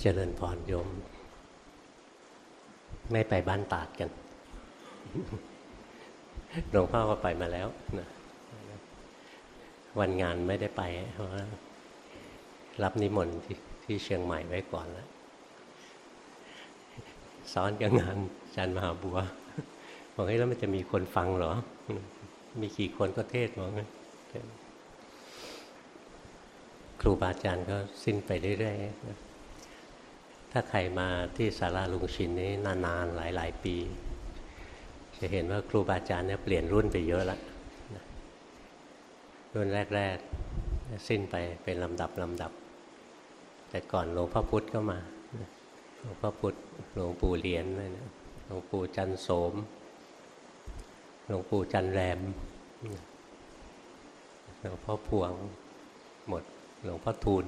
เจริญพรโยม ไม่ไปบ้านตาดกันหลวงพ่อก็ไปมาแล้วนะวันงานไม่ได้ไปเพราะรับนิมนต์ที่ที่เชียงใหม่ไว้ก่อนแล้วซ้อนกับงานจันมหาบัวบอกให้แล้วมันจะมีคนฟังเหรอ มีกี่คนก็เทศบอกงั้นครูบาอาจารย์ก็สิ้นไปเรื่อยๆ ถ้าใครมาที่ศาลาลุงชินนี้นานๆ หลาย ๆ ปี จะเห็นว่าครูบาอาจารย์เนี่ยเปลี่ยนรุ่นไปเยอะแล้วรุ่นแรก ๆ สิ้นไปเป็นลำดับลำดับ แต่ก่อนหลวงพ่อพุธก็มาหลวงพ่อพุธหลวงปู่เลียนหลวงปู่จันโสมหลวงปู่จันแรมหลวงพ่อพวงหมดหลวงพ่อทูล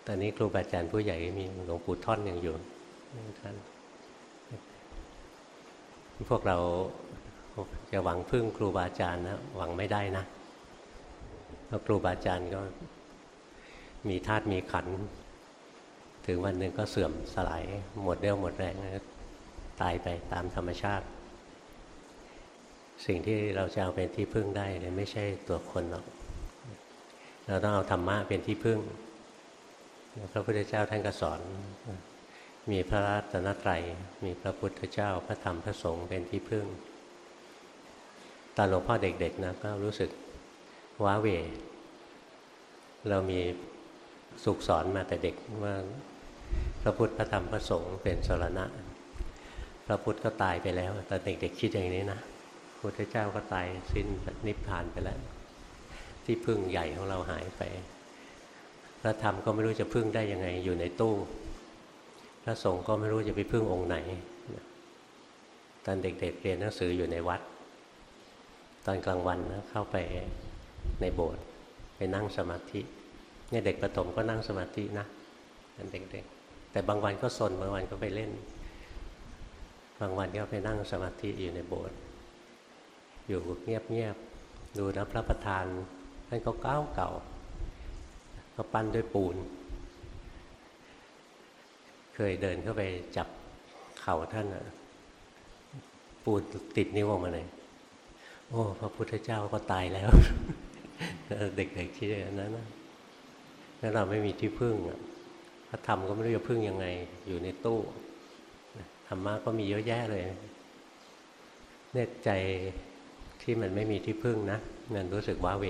ต อนนี้ครูบาอาจารย์ผู้ใหญ่มีหลวงปู่ท่อนยังอยู่ท่านพวกเราจะหวังพึ่งครูบาอาจารย์นะหวังไม่ได้นะเพราะครูบาอาจารย์ก็ มีธาตุมีขัน ถึงวันหนึ่งก็เสื่อมสลายหมดเรี่ยวหมดแรงตายไปตามธรรมชาติ สิ่งที่เราจะเอาเป็นที่พึ่งได้เนี่ยไม่ใช่ตัวคนหรอกเราต้องเอาธรรมะเป็นที่พึ่ง พระพุทธเจ้าท่านก็สอน มีพระรัตนตรัย มีพระพุทธเจ้าพระธรรมพระสงฆ์เป็นที่พึ่ง ตอนหลวงพ่อเด็กๆนะก็รู้สึกว้าเว เรามีสุขสอนมาแต่เด็กว่าพระพุทธพระธรรมพระสงฆ์เป็นสรณะ พระพุทธก็ตายไปแล้วตอนเด็กๆคิดอย่างนี้นะพระพุทธเจ้าก็ตายสิ้นนิพพานไปแล้ว ที่พึ่งใหญ่ของเราหายไป พระธรรมก็ไม่รู้จะพึ่งได้ยังไงอยู่ในตู้ พระสงฆ์ก็ไม่รู้จะไปพึ่งองค์ไหน ตอนเด็กๆเรียนหนังสืออยู่ในวัด ตอนกลางวันนะเข้าไปในโบสถ์ไปนั่งสมาธิเนี่ยเด็กประถมก็นั่งสมาธินะตอนเด็กๆแต่บางวันก็สนบางวันก็ไปเล่น บางวันก็ไปนั่งสมาธิอยู่ในโบสถ์อยู่เงียบๆดูนะพระประธานท่านก็เก่าเก่า เขาปั้นด้วยปูน เคยเดินเข้าไปจับเข่าท่านอะปูนติดนิ้วออกมาเลยโอ้พระพุทธเจ้าก็ตายแล้ว เด็กๆคิดอย่างนั้นนะแล้วเราไม่มีที่พึ่งพระธรรมก็ไม่รู้จะพึ่งยังไง อยู่ในตู้ธรรมะก็มีเยอะแยะเลยเนี่ยใจที่มันไม่มีที่พึ่งนะมันรู้สึกว้าเหว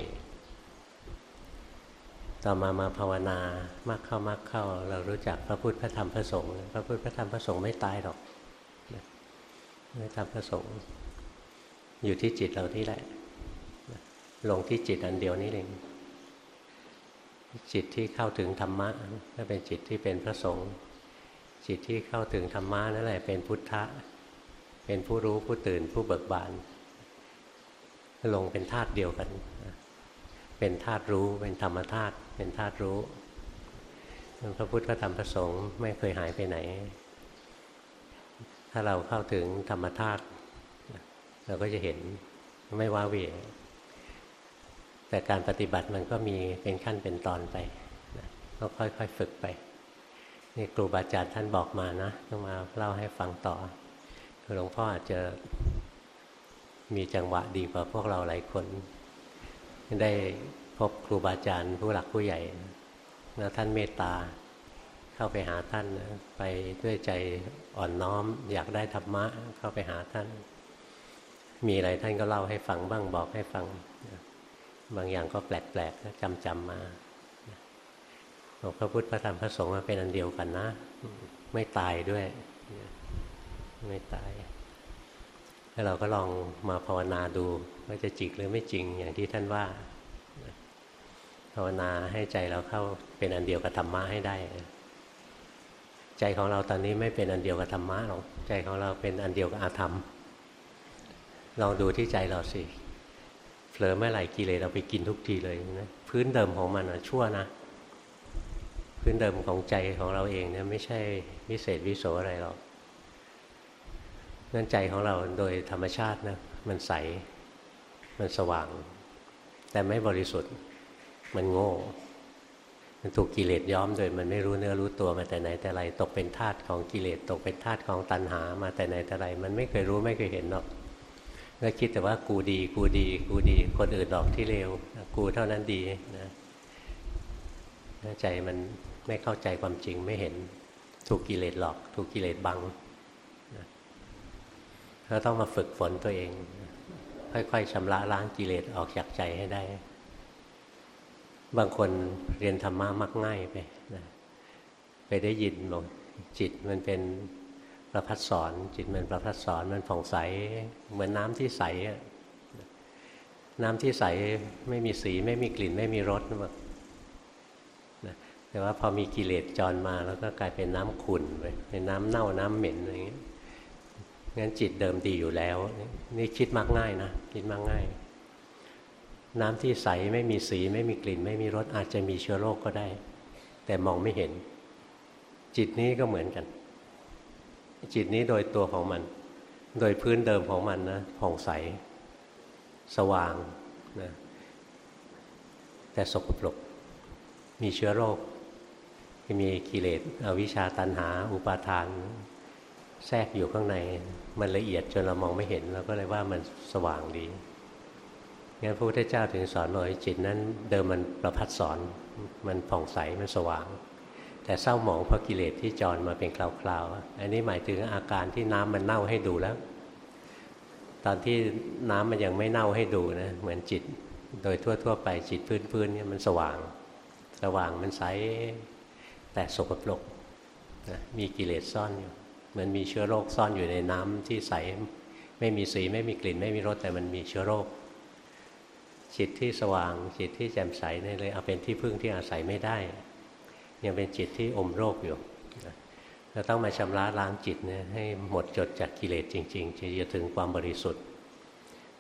ต่อมามาภาวนามากเข้ามากเข้า เรารู้จักพระพุทธพระธรรมพระสงฆ์พระพุทธพระธรรมพระสงฆ์ไม่ตายหรอกไม่ทำพระสงฆ์อยู่ที่จิตเราที่แหละลงที่จิตอันเดียวนี้เองจิตที่เข้าถึงธรรมะก็เป็นจิตที่เป็นพระสงฆ์จิตที่เข้าถึงธรรมะนั่นแหละเป็นพุทธะ เป็นผู้รู้ผู้ตื่นผู้เบิกบาน ลงเป็นธาตุเดียวกัน เป็นธาตุรู้เป็นธรรมธาตุ เป็นธาตุรู้พระพุทธพระธรรมพระสงฆ์ไม่เคยหายไปไหน ถ้าเราเข้าถึงธรรมธาตุเราก็จะเห็นไม่ว้าเวแต่การปฏิบัติมันก็มีเป็นขั้นเป็นตอนไปก็ค่อยๆฝึกไปนี่ครูบาอาจารย์ท่านบอกมานะต้องมาเล่าให้ฟังต่อหลวงพ่ออาจจะมีจังหวะดีกว่าพวกเราหลายคน ได้ พบครูบาอาจารย์ผู้หลักผู้ใหญ่แล้วท่านเมตตาเข้าไปหาท่านไปด้วยใจอ่อนน้อม อยากได้ธรรมะเข้าไปหาท่าน มีอะไรท่านก็เล่าให้ฟังบ้างบอกให้ฟัง บางอย่างก็แปลกๆจำจำมาบอกพระพุทธพระธรรมพระสงฆ์เป็นอันเดียวกันนะ ไม่ตายด้วย ไม่ตายแล้วเราก็ลองมาภาวนาดูว่าจะจริงหรือไม่จริงอย่างที่ท่านว่า ภาวนาให้ใจเราเข้าเป็นอันเดียวกับธรรมะให้ได้ ใจของเราตอนนี้ไม่เป็นอันเดียวกับธรรมะหรอกใจของเราเป็นอันเดียวกับอาธรรมลองดูที่ใจเราสิเผลอเมื่อไหร่กิเลสเราไปกินทุกทีเลยนะพื้นเดิมของมันชั่วนะพื้นเดิมของใจของเราเองเนี่ยไม่ใช่วิเศษวิโสอะไรหรอกนั่นใจของเราโดยธรรมชาตินะมันใส มันสว่าง แต่ไม่บริสุทธิ์ มันโง่ มันถูกกิเลสย้อมโดยมันไม่รู้เนื้อรู้ตัวมาแต่ไหนแต่ไรตกเป็นทาสของกิเลสตกเป็นทาสของตัณหามาแต่ไหนแต่ไร มันไม่เคยรู้ไม่เคยเห็นหรอกก็คิดแต่ว่ากูดี กูดี กูดี คนอื่นหรอกที่เลวกูเท่านั้นดีนะใจมันไม่เข้าใจความจริงไม่เห็นถูกกิเลสหลอก ถูกกิเลสบังก็ต้องมาฝึกฝนตัวเอง ค่อยๆชำระล้างกิเลสออกจากใจให้ได้ บางคนเรียนธรรมะมักง่ายไปนะไปได้ยินบอกจิตมันเป็นประพัดสอนจิตมันประพัดสอนมันผ่องใสเหมือนน้ำที่ใสน้ำที่ใสไม่มีสีไม่มีกลิ่นไม่มีรสนะแต่ว่าพอมีกิเลสจรมาแล้วก็กลายเป็นน้ำขุ่นไปเป็นน้ำเน่าน้ำเหม็นอะไรอย่างเงี้ยงั้นจิตเดิมดีอยู่แล้ว นี่คิดมากง่ายนะคิดมากง่าย น้ำที่ใสไม่มีสีไม่มีกลิ่น ไม่มีรสอาจจะมีเชื้อโรคก็ได้ แต่มองไม่เห็น จิตนี้ก็เหมือนกัน จิตนี้โดยตัวของมัน โดยพื้นเดิมของมันนะผ่องใส สว่างนะแต่สกปรกมีเชื้อโรคมีกิเลสอวิชชาตันหา อุปาทาน แทรกอยู่ข้างใน มันละเอียดจนเรามองไม่เห็นเราก็เลยว่ามันสว่างดี งั้นพระพุทธเจ้าถึงสอนว่าจิตนั้นเดิมมันประพัดสอนมันผ่องใสมันสว่าง แต่เศร้าหมองเพราะกิเลสที่จรมาเป็นคราวๆอันนี้หมายถึงอาการที่น้ำมันเน่าให้ดูแล้ว ตอนที่น้ำมันยังไม่เน่าให้ดูนะเหมือนจิต โดยทั่วๆไปจิตพื้นๆเนี่ยมันสว่างสว่างมันใสแต่สกปรกนะมีกิเลสซ่อนอยู่มันมีเชื้อโรคซ่อนอยู่ในน้ำที่ใสไม่มีสีไม่มีกลิ่นไม่มีรสแต่มันมีเชื้อโรค จิตที่สว่างจิตที่แจ่มใสนี่เลยเอาเป็นที่พึ่งที่อาศัยไม่ได้ ยังเป็นจิตที่อมโรคอยู่เราต้องมาชำระล้างจิตเนี่ยให้หมดจดจากกิเลสจริงๆจะถึงความบริสุทธิ์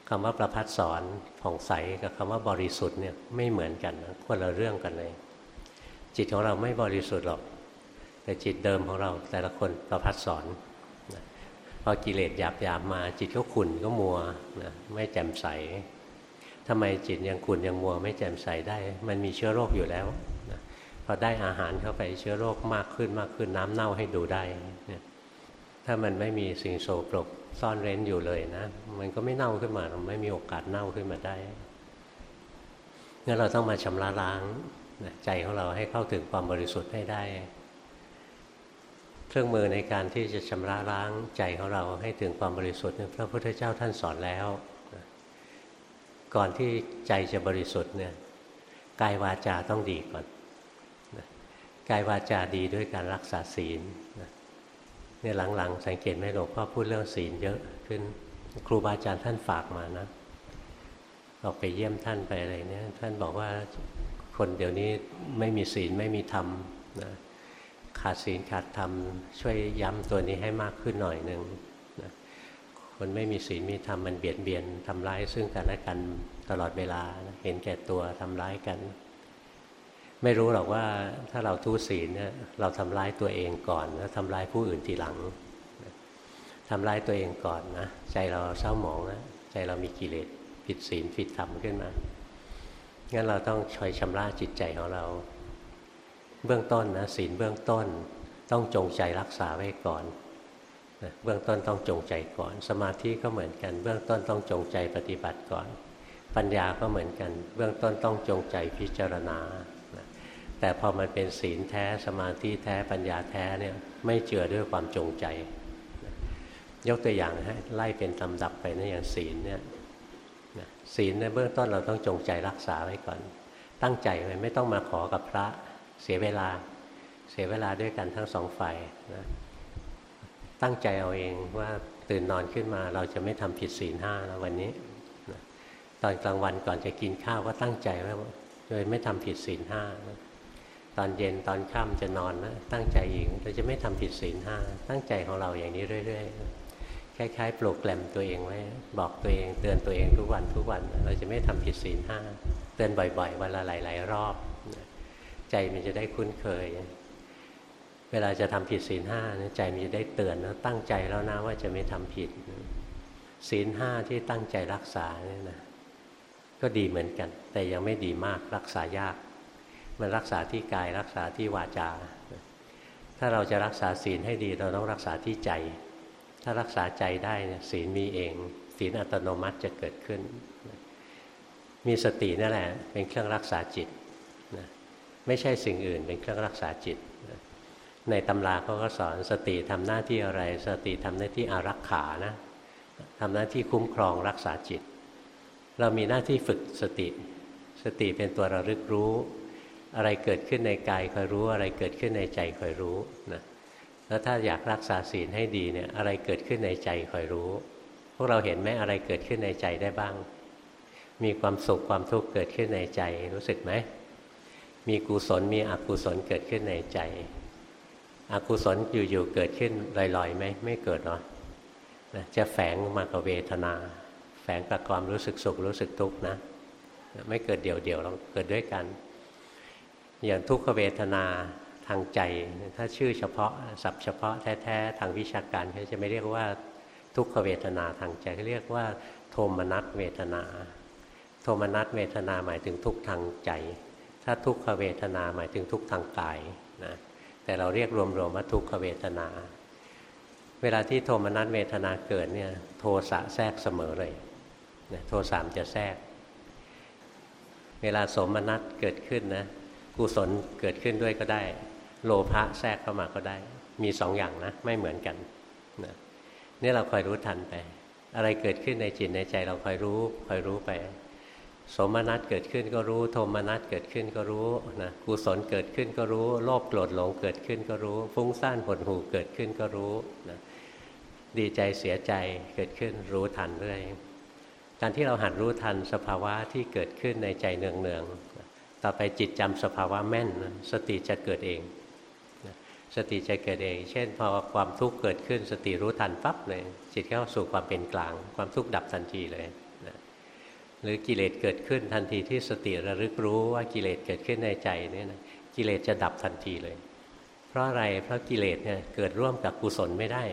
คำว่าประพัดสอนผ่องใสกับคำว่าบริสุทธิ์เนี่ยไม่เหมือนกันคนละเรื่องกันเลย จิตของเราไม่บริสุทธิ์หรอก แต่จิตเดิมของเราแต่ละคนประพัดสอนพอกิเลสหยาบหยาบมาจิตก็ขุ่นก็มัวนะไม่แจ่มใส ทำไมจิตยังขุ่นยังมัวไม่แจ่มใสได้ มันมีเชื้อโรคอยู่แล้วนะพอได้อาหารเข้าไปเชื้อโรคมากขึ้นมากขึ้นน้ำเน่าให้ดูได้นะถ้ามันไม่มีสิ่งโสโครกซ่อนเร้นอยู่เลยนะ มันก็ไม่เน่าขึ้นมาไม่มีโอกาสเน่าขึ้นมาได้งั้นเราต้องมาชำระล้างใจของเราให้เข้าถึงความบริสุทธิ์ให้ได้ เครื่องมือในการที่จะชำระล้างใจของเราให้ถึงความบริสุทธิ์พระพุทธเจ้าท่านสอนแล้ว ก่อนที่ใจจะบริสุทธิ์เนี่ยกายวาจาต้องดีก่อนกายวาจาดีด้วยการรักษาศีลเนี่ยหลังๆ สังเกตไหมหลวงพ่อพูดเรื่องศีลเยอะขึ้นครูบาอาจารย์ท่านฝากมานะออกไปเยี่ยมท่านไปอะไรเนี่ยท่านบอกว่าคนเดี๋ยวนี้ไม่มีศีลไม่มีธรรมนะขาดศีลขาดธรรมช่วยย้ำตัวนี้ให้มากขึ้นหน่อยหนึ่ง คนไม่มีศีลมีธรรมมันเบียดเบียนทำร้ายซึ่งกันและกันตลอดเวลานะเห็นแก่ตัวทำร้ายกัน ไม่รู้หรอกว่าถ้าเราทุศีลเนี่ยเราทำร้ายตัวเองก่อน แล้วทำร้ายผู้อื่นทีหลังทำร้ายตัวเองก่อนนะใจเราเศร้าหมองนะใจเรามีกิเลสผิดศีลผิดธรรมขึ้นมางั้นเราต้องช่วยชำระจิตใจของเรา เบื้องต้นนะศีลเบื้องต้น ต้องจงใจรักษาไว้ก่อน นะเบื้องต้นต้องจงใจก่อน สมาธิก็เหมือนกัน เบื้องต้นต้องจงใจปฏิบัติก่อน ปัญญาก็เหมือนกัน เบื้องต้นต้องจงใจพิจารณานะแต่พอมันเป็นศีลแท้สมาธิแท้ปัญญาแท้เนี่ยไม่เจือด้วยความจงใจนะยกตัวอย่างให้ไล่เป็นลำดับไปนะอย่างศีลเนี่ยศีลในเบื้องต้นเราต้องจงใจรักษาไว้ก่อน ตั้งใจไว้ไม่ต้องมาขอกับพระเสียเวลาเสียเวลาด้วยกันทั้งสองฝ่ายนะ ตั้งใจเอาเองว่าตื่นนอนขึ้นมาเราจะไม่ทำผิดศีลห้าแล้ววันนี้ตอนกลางวันก่อนจะกินข้าวก็ตั้งใจไว้โดยไม่ทำผิดศีลห้าตอนเย็นตอนค่ำจะนอนนะตั้งใจอีกเราจะไม่ทำผิดศีลห้าตั้งใจของเราอย่างนี้เรื่อย ๆ คล้ายๆปลุกแกลมตัวเองไว้บอกตัวเองเตือนตัวเองทุกวันทุกวัน เราจะไม่ทำผิดศีลห้าเตือนบ่อย ๆ วันละหลาย ๆ รอบ ใจมันจะได้คุ้นเคย เวลาจะทำผิดศีลห้าใจมันจะได้เตือนแล้วตั้งใจแล้วนะว่าจะไม่ทำผิดศีลห้าที่ตั้งใจรักษาเนี่ยนะก็ดีเหมือนกัน แต่ยังไม่ดีมากรักษายาก มันรักษาที่กายรักษาที่วาจา ถ้าเราจะรักษาศีลให้ดีเราต้องรักษาที่ใจ ถ้ารักษาใจได้ศีลมีเอง ศีลอัตโนมัติจะเกิดขึ้น มีสตินั่นแหละเป็นเครื่องรักษาจิตนะไม่ใช่สิ่งอื่นเป็นเครื่องรักษาจิต ในตำราเขาก็สอนสติทำหน้าที่อะไร สติทำหน้าที่อารักขานะทำหน้าที่คุ้มครองรักษาจิต เรามีหน้าที่ฝึกสติ สติเป็นตัวระลึกรู้ อะไรเกิดขึ้นในกายคอยรู้ อะไรเกิดขึ้นในใจคอยรู้นะแล้วถ้าอยากรักษาศีลให้ดีเนี่ยอะไรเกิดขึ้นในใจคอยรู้ พวกเราเห็นไหมอะไรเกิดขึ้นในใจได้บ้าง มีความสุขความทุกข์เกิดขึ้นในใจรู้สึกไหมมีกุศลมีอกุศลเกิดขึ้นในใจ อกุศลอยู่ๆเกิดขึ้นลอยๆไหมไม่เกิดหรอกนะจะแฝงมากับเวทนา แฝงกับความรู้สึกสุขรู้สึกทุกข์นะไม่เกิดเดี่ยวๆเราเกิดด้วยกัน อย่างทุกขเวทนาทางใจ ถ้าชื่อเฉพาะศัพเฉพาะแท้ๆทางวิชาการเขาจะไม่เรียกว่าทุกขเวทนาทางใจเขาเรียกว่า โทมนัสเวทนา โทมนัสเวทนาหมายถึงทุกทางใจ ถ้าทุกขเวทนาหมายถึงทุกทางกาย แต่เราเรียกรวมๆว่าทุกขเวทนา เวลาที่โทมนัสเวทนาเกิดเนี่ยโทสะแทรกเสมอเลยนะโทสามจะแทรก เวลาสมนัตเกิดขึ้นนะกุศลเกิดขึ้นด้วยก็ได้ โลภะแทรกเข้ามาก็ได้ มีสองอย่างนะไม่เหมือนกันนะนี่เราคอยรู้ทันไป อะไรเกิดขึ้นในจิตในใจเราคอยรู้คอยรู้ไป สมนัตเกิดขึ้นก็รู้ โทมนัตเกิดขึ้นก็รู้นะกุศลเกิดขึ้นก็รู้ โลภโกรธหลงเกิดขึ้นก็รู้ ฟุ้งซ่านหดหู่เกิดขึ้นก็รู้นะดีใจเสียใจเกิดขึ้นรู้ทันเรื่อยการที่เราหัดรู้ทันสภาวะที่เกิดขึ้นในใจเนืองๆต่อไปจิตจำสภาวะแม่นสติจะเกิดเองสติจะเกิดเอง เช่น พอความทุกข์เกิดขึ้น สติรู้ทันปั๊บเลยจิตเข้าสู่ความเป็นกลาง ความทุกข์ดับทันทีเลย หรือกิเลสเกิดขึ้นทันทีที่สติระลึกรู้ว่ากิเลสเกิดขึ้นในใจเนี่ยนะกิเลสจะดับทันทีเลย เพราะอะไรเพราะกิเลสเนี่ยเกิดร่วมกับกุศลไม่ได้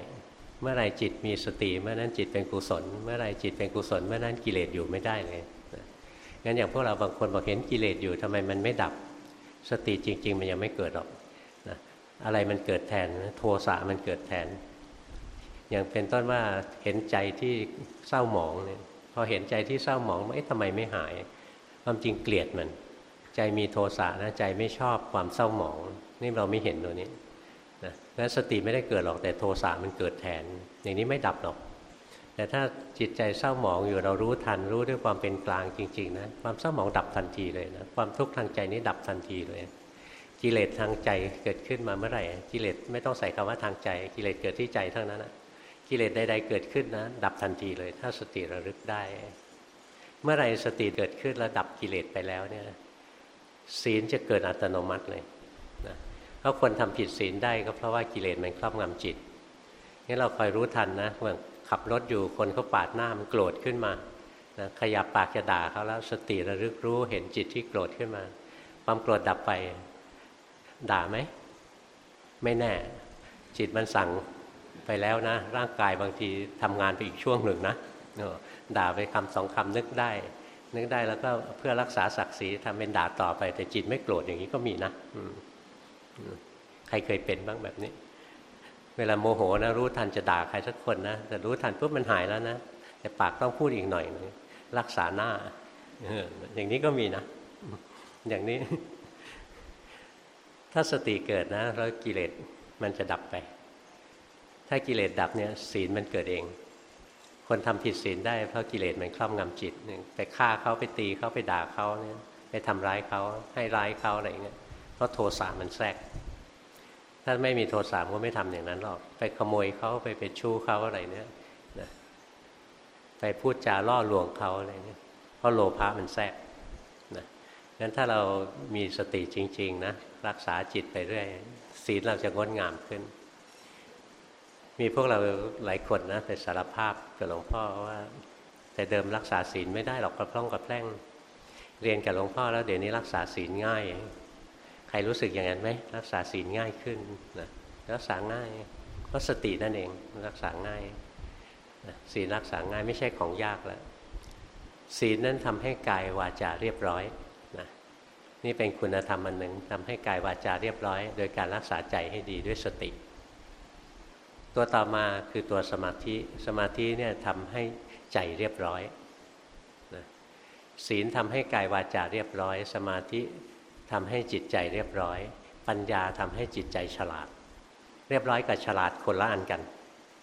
เมื่อไรจิตมีสติเมื่อนั้นจิตเป็นกุศล เมื่อไรจิตเป็นกุศล เมื่อนั้นกิเลสอยู่ไม่ได้เลยงั้นอย่างพวกเราบางคนบอกเห็นกิเลสอยู่ทำไมมันไม่ดับ สติจริง ๆ มันยังไม่เกิดหรอกนะอะไรมันเกิดแทนโทสะมันเกิดแทน อย่างเป็นต้นว่าเห็นใจที่เศร้าหมองเนี่ย อเห็นใจที่เศร้าหมองเอ๊ะทำไมไม่หาย ความจริงเกลียดมัน ใจมีโทสะนะใจไม่ชอบความเศร้าหมอง นี่เราไม่เห็นตัวนี้นะแล้วสติไม่ได้เกิดหรอกแต่โทสะมันเกิดแทน อย่างนี้ไม่ดับหรอก แต่ถ้าจิตใจเศร้าหมองอยู่เรารู้ทันรู้ด้วยความเป็นกลางจริงๆนะความเศร้าหมองดับทันทีเลยนะความทุกข์ทางใจนี้ดับทันทีเลยกิเลสทางใจเกิดขึ้นมาเมื่อไหร่กิเลสไม่ต้องใส่คำว่าทางใจ กิเลสเกิดที่ใจทั้งนั้นนะ กิเลสใดๆเกิดขึ้นนะ ดับทันทีเลย ถ้าสติระลึกได้ เมื่อไรสติเกิดขึ้นแล้วดับกิเลสไปแล้วเนี่ยศีลจะเกิดอัตโนมัติเลยนะเพราะคนทำผิดศีลได้ก็เพราะว่ากิเลสมันครอบงำจิตนี่เราคอยรู้ทันนะเมื่อขับรถอยู่คนเขาปาดหน้ามันโกรธขึ้นมานะขยับปากจะด่าเขาแล้วสติระลึกรู้เห็นจิตที่โกรธขึ้นมา ความโกรธดับไป ด่าไหม ไม่แน่ จิตมันสั่ง ไปแล้วนะ ร่างกายบางทีทำงานไปอีกช่วงหนึ่งนะด่าไปคำสองคำนึกได้ นึกได้แล้วก็เพื่อรักษาศักดิ์ศรีทำเป็นด่าต่อไป แต่จิตไม่โกรธอย่างนี้ก็มีนะใครเคยเป็นบ้างแบบนี้ เวลาโมโหนะรู้ทันจะด่าใครสักคนนะแต่รู้ทันปุ๊บมันหายแล้วนะแต่ปากต้องพูดอีกหน่อยนึงรักษาหน้าอย่างนี้ก็มีนะ อย่างนี้ ถ้าสติเกิดนะ แล้วกิเลสมันจะดับไป ถ้ากิเลสดับเนี่ยศีลมันเกิดเอง คนทำผิดศีลได้เพราะกิเลสมันครอบงำจิตไปฆ่าเขาไปตีเขาไปด่าเขาเนี่ยไปทำร้ายเขาให้ร้ายเขาอะไรเงี้ยเพราะโทสะมันแทรก ถ้าไม่มีโทสะก็ไม่ทำอย่างนั้นหรอกไปขโมยเขาไปเป็นชู้เขาอะไรเนี่ยนะไปพูดจาล่อลวงเขาอะไรเนี่ยเพราะโลภะมันแทรกนะงั้นถ้าเรามีสติจริง ๆ นะ รักษาจิตไปเรื่อยศีลเราจะงดงามขึ้น มีพวกเราหลายคนนะไปสารภาพกับหลวงพ่อว่า แต่เดิมรักษาศีลไม่ได้หรอกกระพร่องกระแพร่ง เรียนกับหลวงพ่อแล้วเดี๋ยวนี้รักษาศีลง่าย ใครรู้สึกอย่างนั้นไหมรักษาศีลง่ายขึ้นนะรักษาง่ายเพราะสตินั่นเองรักษาง่ายศีลรักษาง่ายไม่ใช่ของยากแล้วศีลนั้นทำให้กายวาจาเรียบร้อยนะนี่เป็นคุณธรรมอันหนึ่งทำให้กายวาจาเรียบร้อย โดยการรักษาใจให้ดีด้วยสติ ตัวต่อมาคือตัวสมาธิ สมาธิเนี่ยทำให้ใจเรียบร้อยนะศีลทำให้กายวาจาเรียบร้อย สมาธิทำให้จิตใจเรียบร้อย ปัญญาทำให้จิตใจฉลาด เรียบร้อยกับฉลาดคนละอันกัน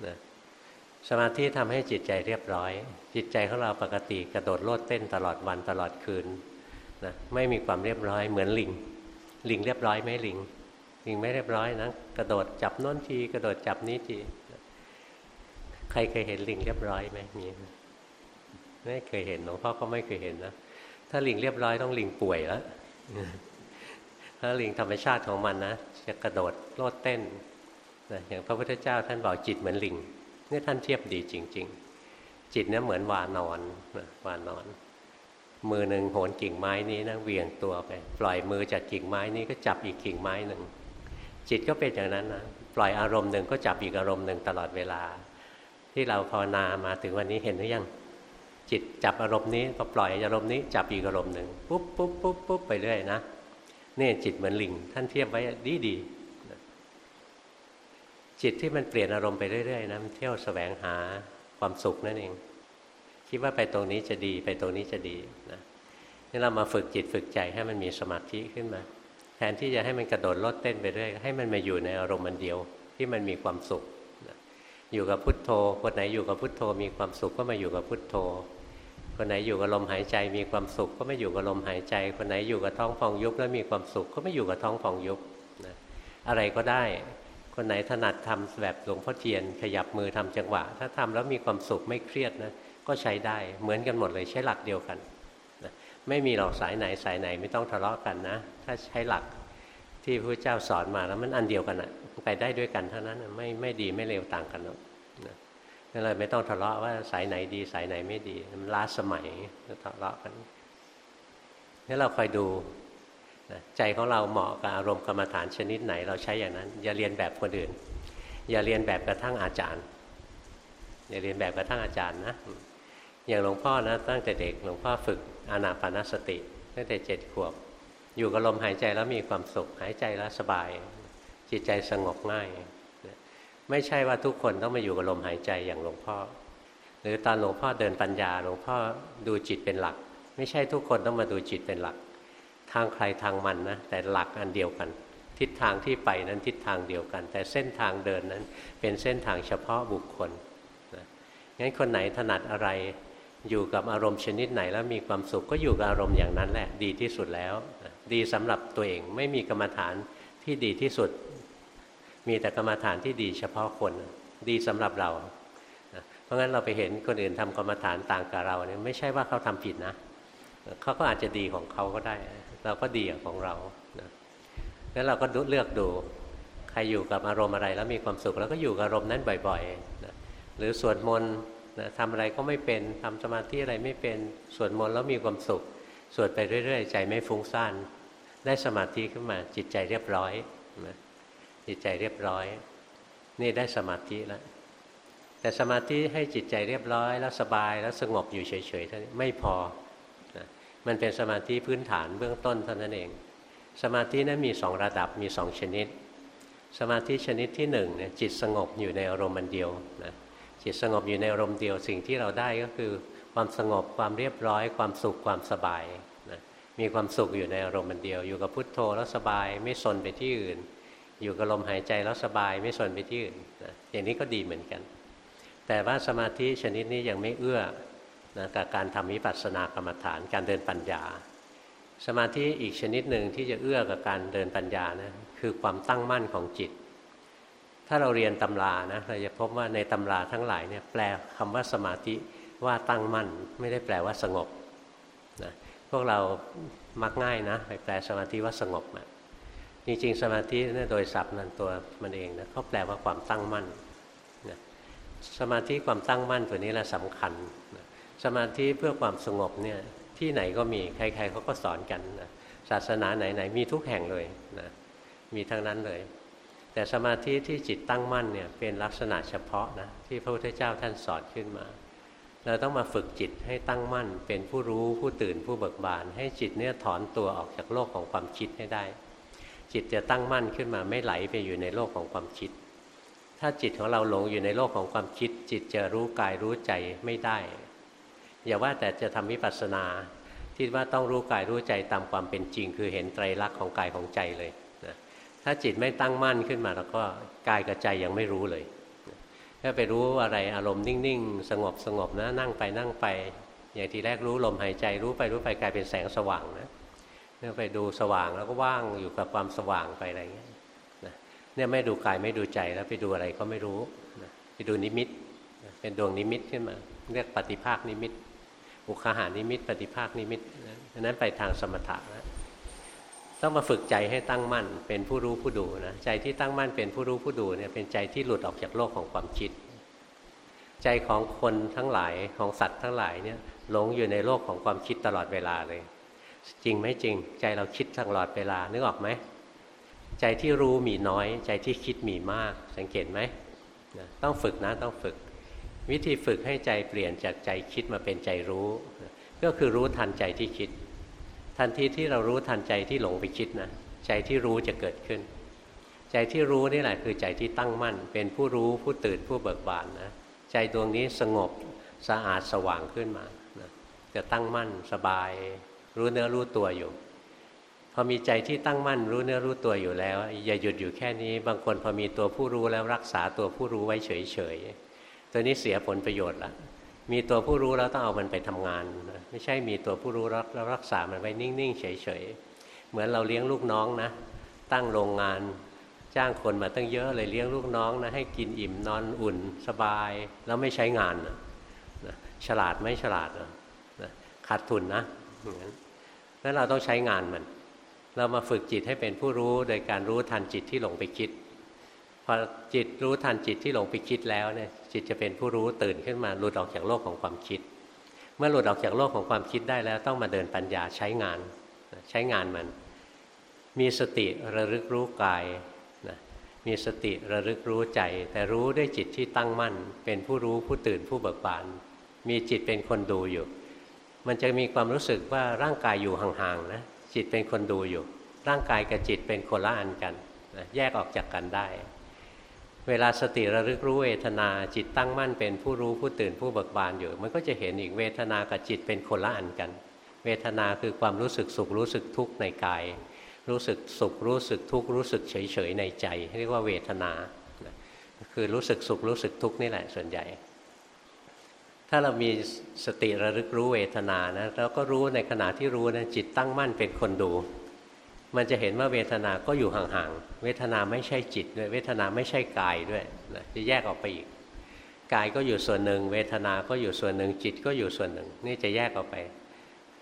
นะสมาธิทำให้จิตใจเรียบร้อย จิตใจของเราปกติกระโดดโลดเต้นตลอดวันตลอดคืนนะไม่มีความเรียบร้อยเหมือนลิง ลิงเรียบร้อยไหมลิง ลิงไม่เรียบร้อยนะกระโดดจับน้นทีกระโดดจับนี้ทีใครเคยเห็นลิงเรียบร้อยไหมมีไม่เคยเห็นหลวงพ่อก็ไม่เคยเห็นนะถ้าลิงเรียบร้อยต้องลิงป่วยแล้วถ้าลิงธรรมชาติของมันนะจะกระโดดโลดเต้นนะอย่างพระพุทธเจ้าท่านบอกจิตเหมือนลิงนี่ท่านเทียบดีจริง ๆ จิตเนี่ยเหมือนวานอนนะวานอน มือหนึ่งโหนกิ่งไม้นี้นะเวียงตัวไป ปล่อยมือจากกิ่งไม้นี้ก็จับอีกกิ่งไม้หนึ่ง จิตก็เป็นอย่างนั้นนะปล่อยอารมณ์หนึ่งก็จับอีกอารมณ์หนึ่งตลอดเวลา ที่เราภาวนามาถึงวันนี้เห็นหรือยังจิตจับอารมณ์นี้พอปล่อยอารมณ์นี้จับอีกอารมณ์หนึ่งปุ๊บปุ๊บปุ๊บปุ๊บไปเรื่อยนะนี่จิตเหมือนลิง ท่านเทียบไว้ดีดีจิตที่มันเปลี่ยนอารมณ์ไปเรื่อยๆนะมันเที่ยวสแสวงหาความสุขนั่นเอง คิดว่าไปตรงนี้จะดีไปตรงนี้จะดีนะนี่เรามาฝึกจิตฝึกใจให้มันมีสมาธิขึ้นมา แทนที่จะให้มันกระโดดลดเต้นไปเรื่อยให้มันมาอยู่ในอารมณ์มันเดียวที่มันมีความสุข อยู่กับพุทโธ คนไหนอยู่กับพุทโธ มีความสุขก็มาอยู่กับพุทโธ คนไหนอยู่กับลมหายใจมีความสุขก็ไม่อยู่กับลมหายใจ คนไหนอยู่กับท้องฟองยุบแล้วมีความสุขก็ไม่อยู่กับท้องฟองยุบนะอะไรก็ได้ คนไหนถนัดทำแบบหลวงพ่อเทียน ขยับมือทำจังหวะ ถ้าทำแล้วมีความสุขไม่เครียดนะก็ใช้ได้เหมือนกันหมดเลยใช้หลักเดียวกัน ไม่มีหรอกสายไหนสายไหนไม่ต้องทะเลาะกันนะ ถ้าใช้หลักที่พระเจ้าสอนมาแล้วมันอันเดียวกันอะไปได้ด้วยกันเท่านั้นไม่ไม่ดีไม่เลวต่างกันหรอกนั่นเลยไม่ต้องทะเลาะว่าสายไหนดีสายไหนไม่ดีมันล้าสมัยทะเลาะกันนี่เราคอยดูใจของเราเหมาะกับอารมณ์กรรมฐานชนิดไหน เราใช้อย่างนั้น อย่าเรียนแบบคนอื่น อย่าเรียนแบบกระทั่งอาจารย์ อย่าเรียนแบบกระทั่งอาจารย์นะอย่างหลวงพ่อนะตั้งแต่เด็กหลวงพ่อฝึก อานาปานสติตั้งแต่เจ็ดขวบ อยู่กับลมหายใจแล้วมีความสุข หายใจแล้วสบาย จิตใจสงบง่าย ไม่ใช่ว่าทุกคนต้องมาอยู่กับลมหายใจอย่างหลวงพ่อ หรือตอนหลวงพ่อเดินปัญญาหลวงพ่อดูจิตเป็นหลัก ไม่ใช่ทุกคนต้องมาดูจิตเป็นหลัก ทางใครทางมันนะแต่หลักอันเดียวกัน ทิศทางที่ไปนั้นทิศทางเดียวกัน แต่เส้นทางเดินนั้นเป็นเส้นทางเฉพาะบุคคลนะงั้นคนไหนถนัดอะไร อยู่กับอารมณ์ชนิดไหนแล้วมีความสุขก็อยู่กับอารมณ์อย่างนั้นแหละดีที่สุดแล้ว ดีสำหรับตัวเองไม่มีกรรมฐานที่ดีที่สุด มีแต่กรรมฐานที่ดีเฉพาะคน ดีสำหรับเรา เพราะงั้นเราไปเห็นคนอื่นทำกรรมฐานต่างกับเราเนี่ยไม่ใช่ว่าเขาทำผิดนะเขาก็อาจจะดีของเขาก็ได้ เราก็ดีของเราแล้วเราก็เลือกดูใครอยู่กับอารมณ์อะไรแล้วมีความสุข แล้วก็อยู่กับอารมณ์นั้นบ่อยๆหรือสวดมนต์ นะทำอะไรก็ไม่เป็นทำสมาธิอะไรไม่เป็นสวดมนต์แล้วมีความสุข สวดไปเรื่อย ๆ ใจไม่ฟุ้งซ่านได้สมาธิขึ้นมาจิตใจเรียบร้อยนะจิตใจเรียบร้อย นี่ได้สมาธิแล้วแต่สมาธิให้จิตใจเรียบร้อย แล้วสบายแล้วสงบอยู่เฉยๆเท่านี้ไม่พอนะมันเป็นสมาธิพื้นฐานเบื้องต้นเท่านั้นเอง สมาธินั้นมีสองระดับมีสองชนิด สมาธิชนิดที่หนึ่งเนี่ยจิตสงบอยู่ในอารมณ์เดียวนะ จิตสงบอยู่ในอารมณ์เดียวสิ่งที่เราได้ก็คือ ความสงบความเรียบร้อย ความสุขความสบายนะมีความสุขอยู่ในอารมณ์เดียว อยู่กับพุทโธแล้วสบายไม่สนไปที่อื่น อยู่กับลมหายใจแล้วสบายไม่สนไปที่อื่นนะอย่างนี้ก็ดีเหมือนกัน แต่ว่าสมาธิชนิดนี้ยังไม่เอื้อนะกับการทำวิปัสสนากรรมฐานการเดินปัญญา สมาธิอีกชนิดหนึ่งที่จะเอื้อกับการเดินปัญญานะคือความตั้งมั่นของจิต ถ้าเราเรียนตำรานะเราจะพบว่าในตำราทั้งหลายเนี่ยแปลคำว่าสมาธิว่าตั้งมั่น ไม่ได้แปลว่าสงบนะพวกเรามักง่ายนะไปแปลสมาธิว่าสงบนะจริงๆ สมาธิเนี่ยโดยศัพท์นั่นตัวมันเองนะเขาแปลว่าความตั้งมั่นนะสมาธิความตั้งมั่นตัวนี้แหละสำคัญนะสมาธิเพื่อความสงบเนี่ยที่ไหนก็มีใครๆเขาก็สอนกันนะศาสนาไหนๆมีทุกแห่งเลยนะมีทั้งนั้นเลย แต่สมาธิที่จิตตั้งมั่นเนี่ยเป็นลักษณะเฉพาะนะที่พระพุทธเจ้าท่านสอนขึ้นมา เราต้องมาฝึกจิตให้ตั้งมั่น เป็นผู้รู้ผู้ตื่นผู้เบิกบาน ให้จิตเนี่ยถอนตัวออกจากโลกของความคิดให้ได้ จิตจะตั้งมั่นขึ้นมาไม่ไหลไปอยู่ในโลกของความคิด ถ้าจิตของเราหลงอยู่ในโลกของความคิด จิตจะรู้กายรู้ใจไม่ได้ อย่าว่าแต่จะทำวิปัสสนาที่ว่าต้องรู้กายรู้ใจตามความเป็นจริง คือเห็นไตรลักษณ์ของกายของใจเลย ถ้าจิตไม่ตั้งมั่นขึ้นมาแล้วก็กายกับใจยังไม่รู้เลยถ้าไปรู้อะไรอารมณ์นิ่งๆ สงบสงบนะนั่งไปนั่งไป อย่างทีแรกรู้ลมหายใจรู้ไปรู้ไปกลายเป็นแสงสว่างนะเนี่ยไปดูสว่างแล้วก็ว่างอยู่กับความสว่างไปอะไรเงี้ยเนี่ยไม่ดูกายไม่ดูใจแล้วไปดูอะไรก็ไม่รู้ไปดูนิมิต เป็นดวงนิมิตขึ้นมา เรียกปฏิภาคนิมิต อุคหานิมิต ปฏิภาคนิมิตนั้นไปทางสมถะนะ ต้องมาฝึกใจให้ตั้งมั่น เป็นผู้รู้ผู้ดูนะใจที่ตั้งมั่นเป็นผู้รู้ผู้ดูเนี่ยเป็นใจที่หลุดออกจากโลกของความคิด ใจของคนทั้งหลายของสัตว์ทั้งหลายเนี่ยหลงอยู่ในโลกของความคิดตลอดเวลาเลย จริงไหมจริง ใจเราคิดตลอดเวลานึกออกไหมใจที่รู้มีน้อย ใจที่คิดมีมาก สังเกตไหมต้องฝึกนะต้องฝึก วิธีฝึกให้ใจเปลี่ยนจากใจคิดมาเป็นใจรู้ ก็คือรู้ทันใจที่คิด ทันทีที่เรารู้ทันใจที่หลงไปคิดนะใจที่รู้จะเกิดขึ้น ใจที่รู้นี่แหละคือใจที่ตั้งมั่น เป็นผู้รู้ผู้ตื่นผู้เบิกบานนะใจดวงนี้สงบสะอาดสว่างขึ้นมานะจะตั้งมั่นสบาย รู้เนื้อรู้ตัวอยู่ พอมีใจที่ตั้งมั่น รู้เนื้อรู้ตัวอยู่แล้ว อย่าหยุดอยู่แค่นี้ บางคนพอมีตัวผู้รู้แล้วรักษาตัวผู้รู้ไว้เฉยๆตัวนี้เสียผลประโยชน์ละ มีตัวผู้รู้แล้วต้องเอามันไปทำงานไม่ใช่มีตัวผู้รู้แล้วรักษามันไว้นิ่งๆ เฉยๆ เหมือนเราเลี้ยงลูกน้องนะ ตั้งโรงงาน จ้างคนมาตั้งเยอะเลยเลี้ยงลูกน้องนะให้กินอิ่มนอนอุ่นสบาย แล้วไม่ใช้งานนะฉลาดไม่ฉลาดนะขาดทุนนะนั้นเราต้องใช้งานมัน เรามาฝึกจิตให้เป็นผู้รู้โดยการรู้ทันจิตที่หลงไปคิด พอจิตรู้ทันจิตที่หลงไปคิดแล้วเนี่ยจิตจะเป็นผู้รู้ตื่นขึ้นมาหลุดออกจากโลกของความคิด เมื่อหลุดออกจากโลกของความคิดได้แล้ว ต้องมาเดินปัญญาใช้งานใช้งานมัน มีสติระลึกรู้กายนะมีสติระลึกรู้ใจ แต่รู้ด้วยจิตที่ตั้งมั่น เป็นผู้รู้ผู้ตื่นผู้เบิกบาน มีจิตเป็นคนดูอยู่ มันจะมีความรู้สึกว่าร่างกายอยู่ห่างๆนะจิตเป็นคนดูอยู่ ร่างกายกับจิตเป็นคนละอันกันนะแยกออกจากกันได้ เวลาสติระลึกรู้เวทนาจิตตั้งมั่นเป็นผู้รู้ผู้ตื่นผู้เบิกบานอยู่ มันก็จะเห็นอีกเวทนากับจิตเป็นคนละอันกัน เวทนาคือความรู้สึกสุขรู้สึกทุกข์ในกาย รู้สึกสุขรู้สึกทุกข์รู้สึกเฉยเฉยในใจ เรียกว่าเวทนาคือรู้สึกสุขรู้สึกทุกข์นี่แหละส่วนใหญ่ ถ้าเรามีสติระลึกรู้เวทนานะเราก็รู้ในขณะที่รู้นะจิตตั้งมั่นเป็นคนดู มันจะเห็นว่าเวทนาก็อยู่ห่างๆ เวทนาไม่ใช่จิตด้วย เวทนาไม่ใช่กายด้วยนะจะแยกออกไปอีก กายก็อยู่ส่วนหนึ่ง เวทนา ก็อยู่ส่วนหนึ่ง จิตก็อยู่ส่วนหนึ่ง นี่จะแยกออกไป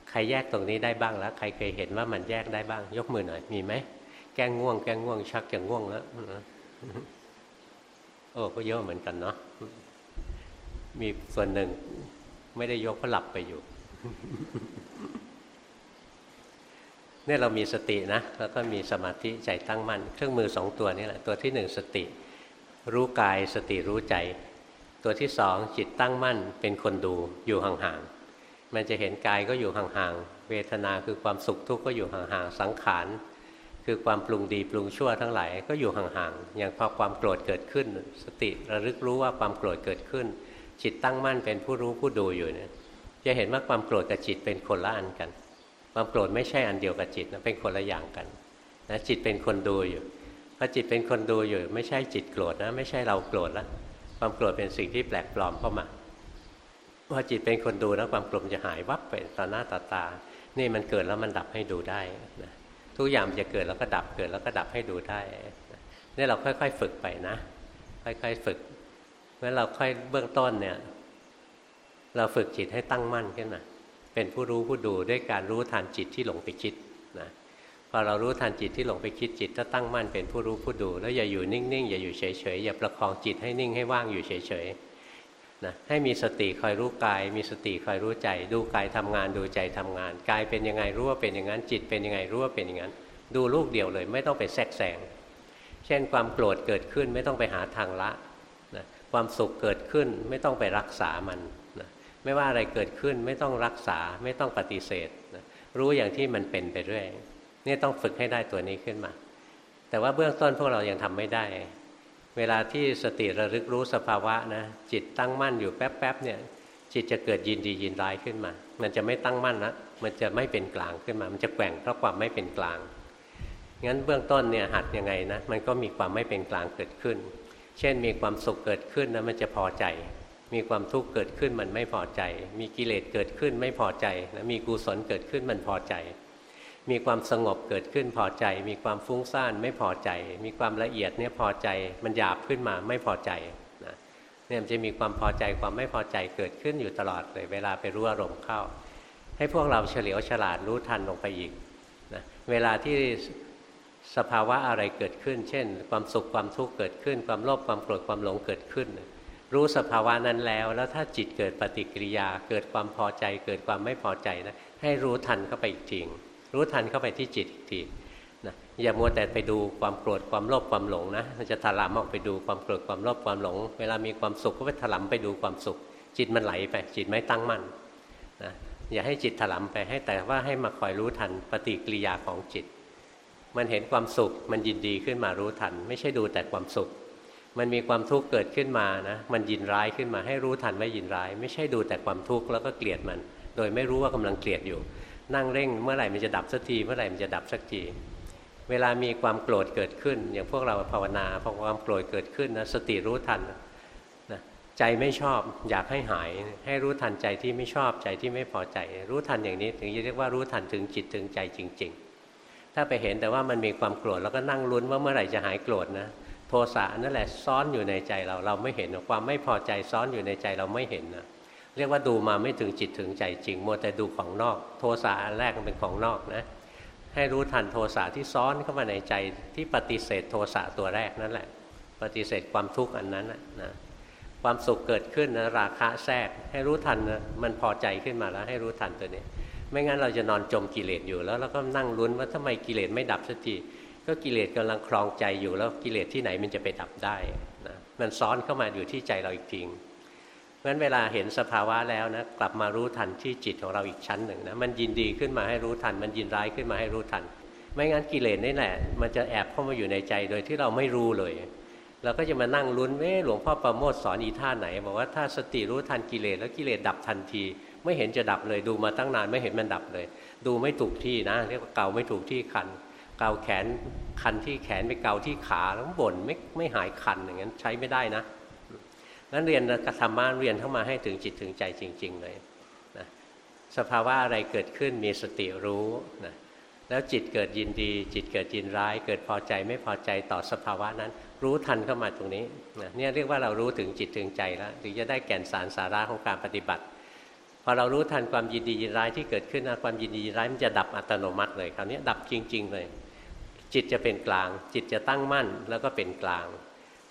ใครแยกตรงนี้ได้บ้างแล้ว ใครเคยเห็นว่ามันแยกได้บ้าง ยกมือหน่อย มีไหม แก้ง่วง แก้ง่วง ชักจะง่วงแล้วโอ้ก็เยอะเหมือนกันเนาะ มีส่วนหนึ่ง ไม่ได้ยกเพราะหลับไปอยู่ เนี่ยเรามีสตินะแล้วก็มีสมาธิใจตั้งมั่น เครื่องมือสองตัวนี้แหละตัวที่หนึ่งสติ รู้กายสติรู้ใจ ตัวที่สองจิตตั้งมั่นเป็นคนดูอยู่ห่างๆมันจะเห็นกายก็อยู่ห่างๆเวทนาคือความสุขทุกข์ก็อยู่ห่างๆสังขารคือความปรุงดีปรุงชั่วทั้งหลายก็อยู่ห่างๆอย่างพอความโกรธเกิดขึ้น สติระลึกรู้ว่าความโกรธเกิดขึ้น จิตตั้งมั่นเป็นผู้รู้ผู้ดูอยู่เนี่ยจะเห็นว่าความโกรธกับจิตเป็นคนละอันกัน ความโกรธไม่ใช่อันเดียวกับจิตนะเป็นคนละอย่างกันนะจิตเป็นคนดูอยู่พอจิตเป็นคนดูอยู่ ไม่ใช่จิตโกรธนะ ไม่ใช่เราโกรธแล้วความโกรธเป็นสิ่งที่แปลกปลอมเข้ามาพอจิตเป็นคนดูแล้วความโกรธจะหายวับไปต่อหน้าต่อตา นี่มันเกิดแล้วมันดับให้ดูได้นะทุกอย่างจะเกิดแล้วก็ดับเกิดแล้วก็ดับให้ดูได้นี่เราค่อย ๆ ฝึกไปนะ ค่อย ๆ ฝึกเมื่อเราค่อยเบื้องต้นเนี่ย เราฝึกจิตให้ตั้งมั่นขึ้นมา เป็นผู้รู้ผู้ดูด้วยการรู้ทันจิตที่หลงไปคิดนะพอเรารู้ทันจิตที่หลงไปคิดจิตก็ตั้งมั่นเป็นผู้รู้ผู้ดู แล้วอย่าอยู่นิ่งๆอย่าอยู่เฉยๆอย่าประคองจิตให้นิ่งให้ว่างอยู่เฉยๆนะให้มีสติคอยรู้กาย มีสติคอยรู้ใจ ดูกายทำงานดูใจทำงานกายเป็นยังไงรู้ว่าเป็นอย่างนั้นจิตเป็นยังไงรู้ว่าเป็นอย่างนั้น ดูลูกเดียวเลย ไม่ต้องไปแทรกแซงเช่นความโกรธเกิดขึ้นไม่ต้องไปหาทางละนะความสุขเกิดขึ้นไม่ต้องไปรักษามัน ไม่ว่าอะไรเกิดขึ้นไม่ต้องรักษาไม่ต้องปฏิเสธนะรู้อย่างที่มันเป็นไปเรื่อยนี่ต้องฝึกให้ได้ตัวนี้ขึ้นมา แต่ว่าเบื้องต้นพวกเรายังทำไม่ได้ เวลาที่สติระลึกรู้สภาวะนะจิตตั้งมั่นอยู่แป๊บๆเนี่ยจิตจะเกิดยินดียินร้ายขึ้นมา มันจะไม่ตั้งมั่นนะมันจะไม่เป็นกลางขึ้นมา มันจะแกว่งเพราะความไม่เป็นกลาง งั้นเบื้องต้นเนี่ยหัดยังไงนะ มันก็มีความไม่เป็นกลางเกิดขึ้น เช่นมีความสุขเกิดขึ้นนะมันจะพอใจ มีความทุกข์เกิดขึ้นมันไม่พอใจ มีกิเลสเกิดขึ้นไม่พอใจนะมีกุศลเกิดขึ้นมันพอใจ มีความสงบเกิดขึ้นพอใจ มีความฟุ้งซ่านไม่พอใจ มีความละเอียดเนี่ยพอใจ มันหยาบขึ้นมาไม่พอใจเนี่ยมันจะมีความพอใจความไม่พอใจเกิดขึ้นอยู่ตลอดเลยเวลาไปรู้อารมณ์เข้า ให้พวกเราเฉลียวฉลาดรู้ทันลงไปอีกนะเวลาที่สภาวะอะไรเกิดขึ้น เช่น ความสุขความทุกข์เกิดขึ้น ความโลภความโกรธความหลงเกิดขึ้น รู้สภาวะนั้นแล้ว แล้วถ้าจิตเกิดปฏิกิริยา เกิดความพอใจ เกิดความไม่พอใจนะให้รู้ทันเข้าไปอีกทีรู้ทันเข้าไปที่จิตอีกทีนะอย่ามัวแต่ไปดูความโกรธความโลภความหลงนะมันจะถลำออกไปดูความโกรธความโลภความหลง เวลามีความสุขก็ไปถลำไปดูความสุข จิตมันไหลไป จิตไม่ตั้งมั่นนะอย่าให้จิตถลำไปให้แต่ว่าให้มาคอยรู้ทันปฏิกิริยาของจิต มันเห็นความสุขมันยินดีขึ้นมารู้ทัน ไม่ใช่ดูแต่ความสุข มันมีความทุกข์เกิดขึ้นมานะมันยินร้ายขึ้นมาให้รู้ทันว่ายินร้าย ไม่ใช่ดูแต่ความทุกข์แล้วก็เกลียดมัน โดยไม่รู้ว่ากำลังเกลียดอยู่ นั่งเร่งเมื่อไหร่มันจะดับสักทีเมื่อไหร่มันจะดับสักทีเวลามีความโกรธเกิดขึ้น อย่างพวกเราภาวนาพอความโกรธเกิดขึ้นนะสติรู้ทันนะใจไม่ชอบอยากให้หาย ให้รู้ทันใจที่ไม่ชอบใจที่ไม่พอใจ รู้ทันอย่างนี้ถึงจะเรียกว่ารู้ทันถึงจิตถึงใจจริง ๆ ถ้าไปเห็นแต่ว่ามันมีความโกรธแล้วก็นั่งลุ้นว่าเมื่อไหร่จะหายโกรธนะ ทสะนั่นแหละซ้อนอยู่ในใจเราเราไม่เห็นความไม่พอใจซ้อนอยู่ในใจเราไม่เห็นนะเรียกว่าดูมาไม่ถึงจิตถึงใจจริงมัวแต่ดูของนอก โทสะอันแรกมันเป็นของนอกนะให้รู้ทันโทสะที่ซ้อนเข้ามาในใจที่ปฏิเสธโทสะตัวแรกนั่นแหละ ปฏิเสธความทุกข์อันนั้นนะความสุขเกิดขึ้นนะราคะแทรกให้รู้ทันนะมันพอใจขึ้นมาแล้วให้รู้ทันตัวนี้ ไม่งั้นเราจะนอนจมกิเลสอยู่แล้วเราก็นั่งลุ้นว่าทำไมกิเลสไม่ดับสักที ก็กิเลสกำลังคลองใจอยู่แล้วกิเลสที่ไหนมันจะไปดับได้นะมันซ้อนเข้ามาอยู่ที่ใจเราอีกทีพราะฉะนั้นเวลาเห็นสภาวะแล้วนะกลับมารู้ทันที่จิตของเราอีกชั้นหนึ่งนะมันยินดีขึ้นมาให้รู้ทัน มันยินร้ายขึ้นมาให้รู้ทัน ไม่งั้นกิเลสนี่แหละ มันจะแอบเข้ามาอยู่ในใจโดยที่เราไม่รู้เลยเราก็จะมานั่งลุ้นเอ้หลวงพ่อประโมทสอนอีท่าไหน บอกว่าถ้าสติรู้ทันกิเลสแล้วกิเลสดับทันที ไม่เห็นจะดับเลยดูมาตั้งนานไม่เห็นมันดับเลย ดูไม่ถูกที่นะ เรียกว่าเกาไม่ถูกที่คัน เกาแขนคันที่แขนไปเกาที่ขาแล้วบ่นไม่ไม่หายคันอย่างนั้นใช้ไม่ได้นะนั้นเรียนกธรรมะเรียนเข้ามาให้ถึงจิตถึงใจจริง ๆ เลยนะสภาวะอะไรเกิดขึ้นมีสติรู้นะแล้วจิตเกิดยินดี จิตเกิดยินร้าย เกิดพอใจไม่พอใจต่อสภาวะนั้น รู้ทันเข้ามาตรงนี้นะเนี่ยเรียกว่าเรารู้ถึงจิตถึงใจแล้วถึงจะได้แก่นสารสาระของการปฏิบัติพอเรารู้ทันความยินดียินร้ายที่เกิดขึ้นนะความยินดียินร้ายมันจะดับอัตโนมัติเลยคราวนี้ดับจริง ๆ เลย จิตจะเป็นกลาง จิตจะตั้งมั่นแล้วก็เป็นกลาง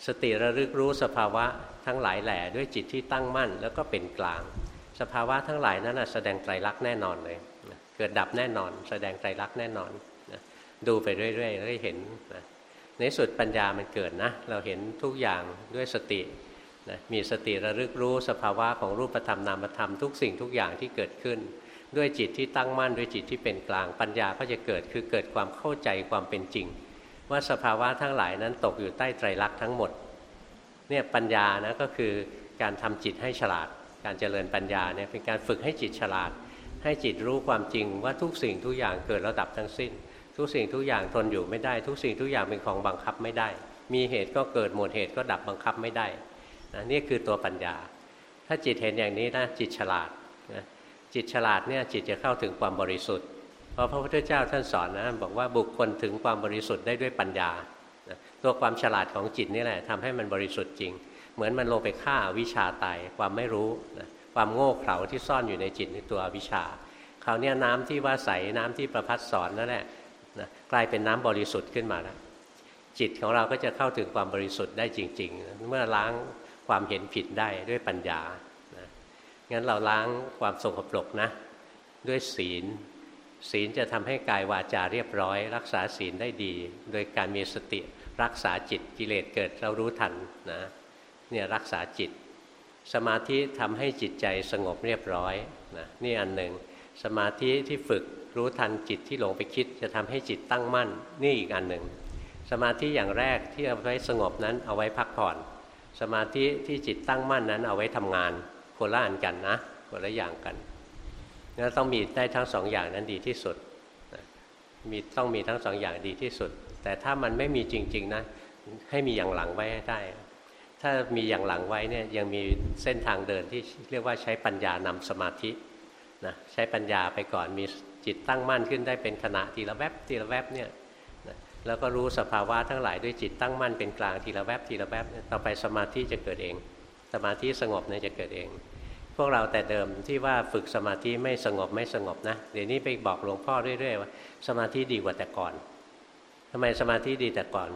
สติระลึกรู้สภาวะทั้งหลายแหล่ด้วยจิตที่ตั้งมั่นแล้วก็เป็นกลาง สภาวะทั้งหลายนั้นแสดงไตรลักษณ์แน่นอนเลยเกิดดับแน่นอน แสดงไตรลักษณ์แน่นอนดูไปเรื่อยๆแล้วเห็นในสุดปัญญามันเกิดนะ เราเห็นทุกอย่างด้วยสตินะมีสติระลึกรู้สภาวะของรูปธรรมนามธรรมทุกสิ่งทุกอย่างที่เกิดขึ้น ด้วยจิตที่ตั้งมั่นด้วยจิตที่เป็นกลางปัญญาก็จะเกิดคือเกิดความเข้าใจความเป็นจริง ว่าสภาวะทั้งหลายนั้นตกอยู่ใต้ไตรลักษณ์ทั้งหมดเนี่ยปัญญานะก็คือการทำจิตให้ฉลาด การเจริญปัญญาเนี่ยเป็นการฝึกให้จิตฉลาด ให้จิตรู้ความจริงว่าทุกสิ่งทุกอย่างเกิดแล้วดับทั้งสิ้น ทุกสิ่งทุกอย่างทนอยู่ไม่ได้ ทุกสิ่งทุกอย่างเป็นของบังคับไม่ได้ มีเหตุก็เกิดหมดเหตุก็ดับบังคับไม่ได้นะนี่คือตัวปัญญา ถ้าจิตเห็นอย่างนี้นะจิตฉลาดนะ จิตฉลาดเนี่ยจิตจะเข้าถึงความบริสุทธิ์ เพราะพระพุทธเจ้าท่านสอนนะบอกว่าบุคคลถึงความบริสุทธิ์ได้ด้วยปัญญา ตัวความฉลาดของจิตนี่แหละทำให้มันบริสุทธิ์จริง เหมือนมันลงไปฆ่าวิชาตายความไม่รู้นะความโง่เขลาที่ซ่อนอยู่ในจิตในตัววิชาคราวนี้น้ำที่ว่าใสน้ำที่ประพัดสอนนั่นแหละนะกลายเป็นน้ำบริสุทธิ์ขึ้นมาแล้วจิตของเราก็จะเข้าถึงความบริสุทธิ์ได้จริง ๆ เมื่อล้างความเห็นผิดได้ด้วยปัญญา งั้นเราล้างความสกปรกนะ ด้วยศีล ศีลจะทำให้กายวาจาเรียบร้อย รักษาศีลได้ดี โดยการมีสติรักษาจิตกิเลสเกิดเรารู้ทันนะเนี่ยรักษาจิต สมาธิทำให้จิตใจสงบเรียบร้อยนะนี่อันหนึ่งสมาธิที่ฝึกรู้ทันจิตที่หลงไปคิด จะทำให้จิตตั้งมั่น นี่อีกอันหนึ่งสมาธิอย่างแรกที่เอาไว้สงบนั้นเอาไว้พักผ่อน สมาธิที่จิตตั้งมั่นนั้นเอาไว้ทำงาน โคละอันกันนะคนละอย่างกันนั้นต้องมีได้ทั้งสองอย่างนั้นดีที่สุดมีต้องมีทั้งสองอย่างดีที่สุด แต่ถ้ามันไม่มีจริง ๆนะให้มีอย่างหลังไว้ได้ ถ้ามีอย่างหลังไว้เนี่ยยังมีเส้นทางเดินที่เรียกว่าใช้ปัญญานำสมาธินะใช้ปัญญาไปก่อนมีจิตตั้งมั่นขึ้นได้เป็นขณะทีละแวบทีละแวบเนี่ยนะแล้วก็รู้สภาวะทั้งหลายด้วยจิตตั้งมั่นเป็นกลางทีละแวบทีละแวบต่อไปสมาธิจะเกิดเอง สมาธิสงบเนี่ยจะเกิดเอง พวกเราแต่เดิมที่ว่าฝึกสมาธิไม่สงบไม่สงบนะ เดี๋ยวนี้ไปบอกหลวงพ่อเรื่อยๆว่าสมาธิดีกว่าแต่ก่อนทำไมสมาธิดีแต่ก่อน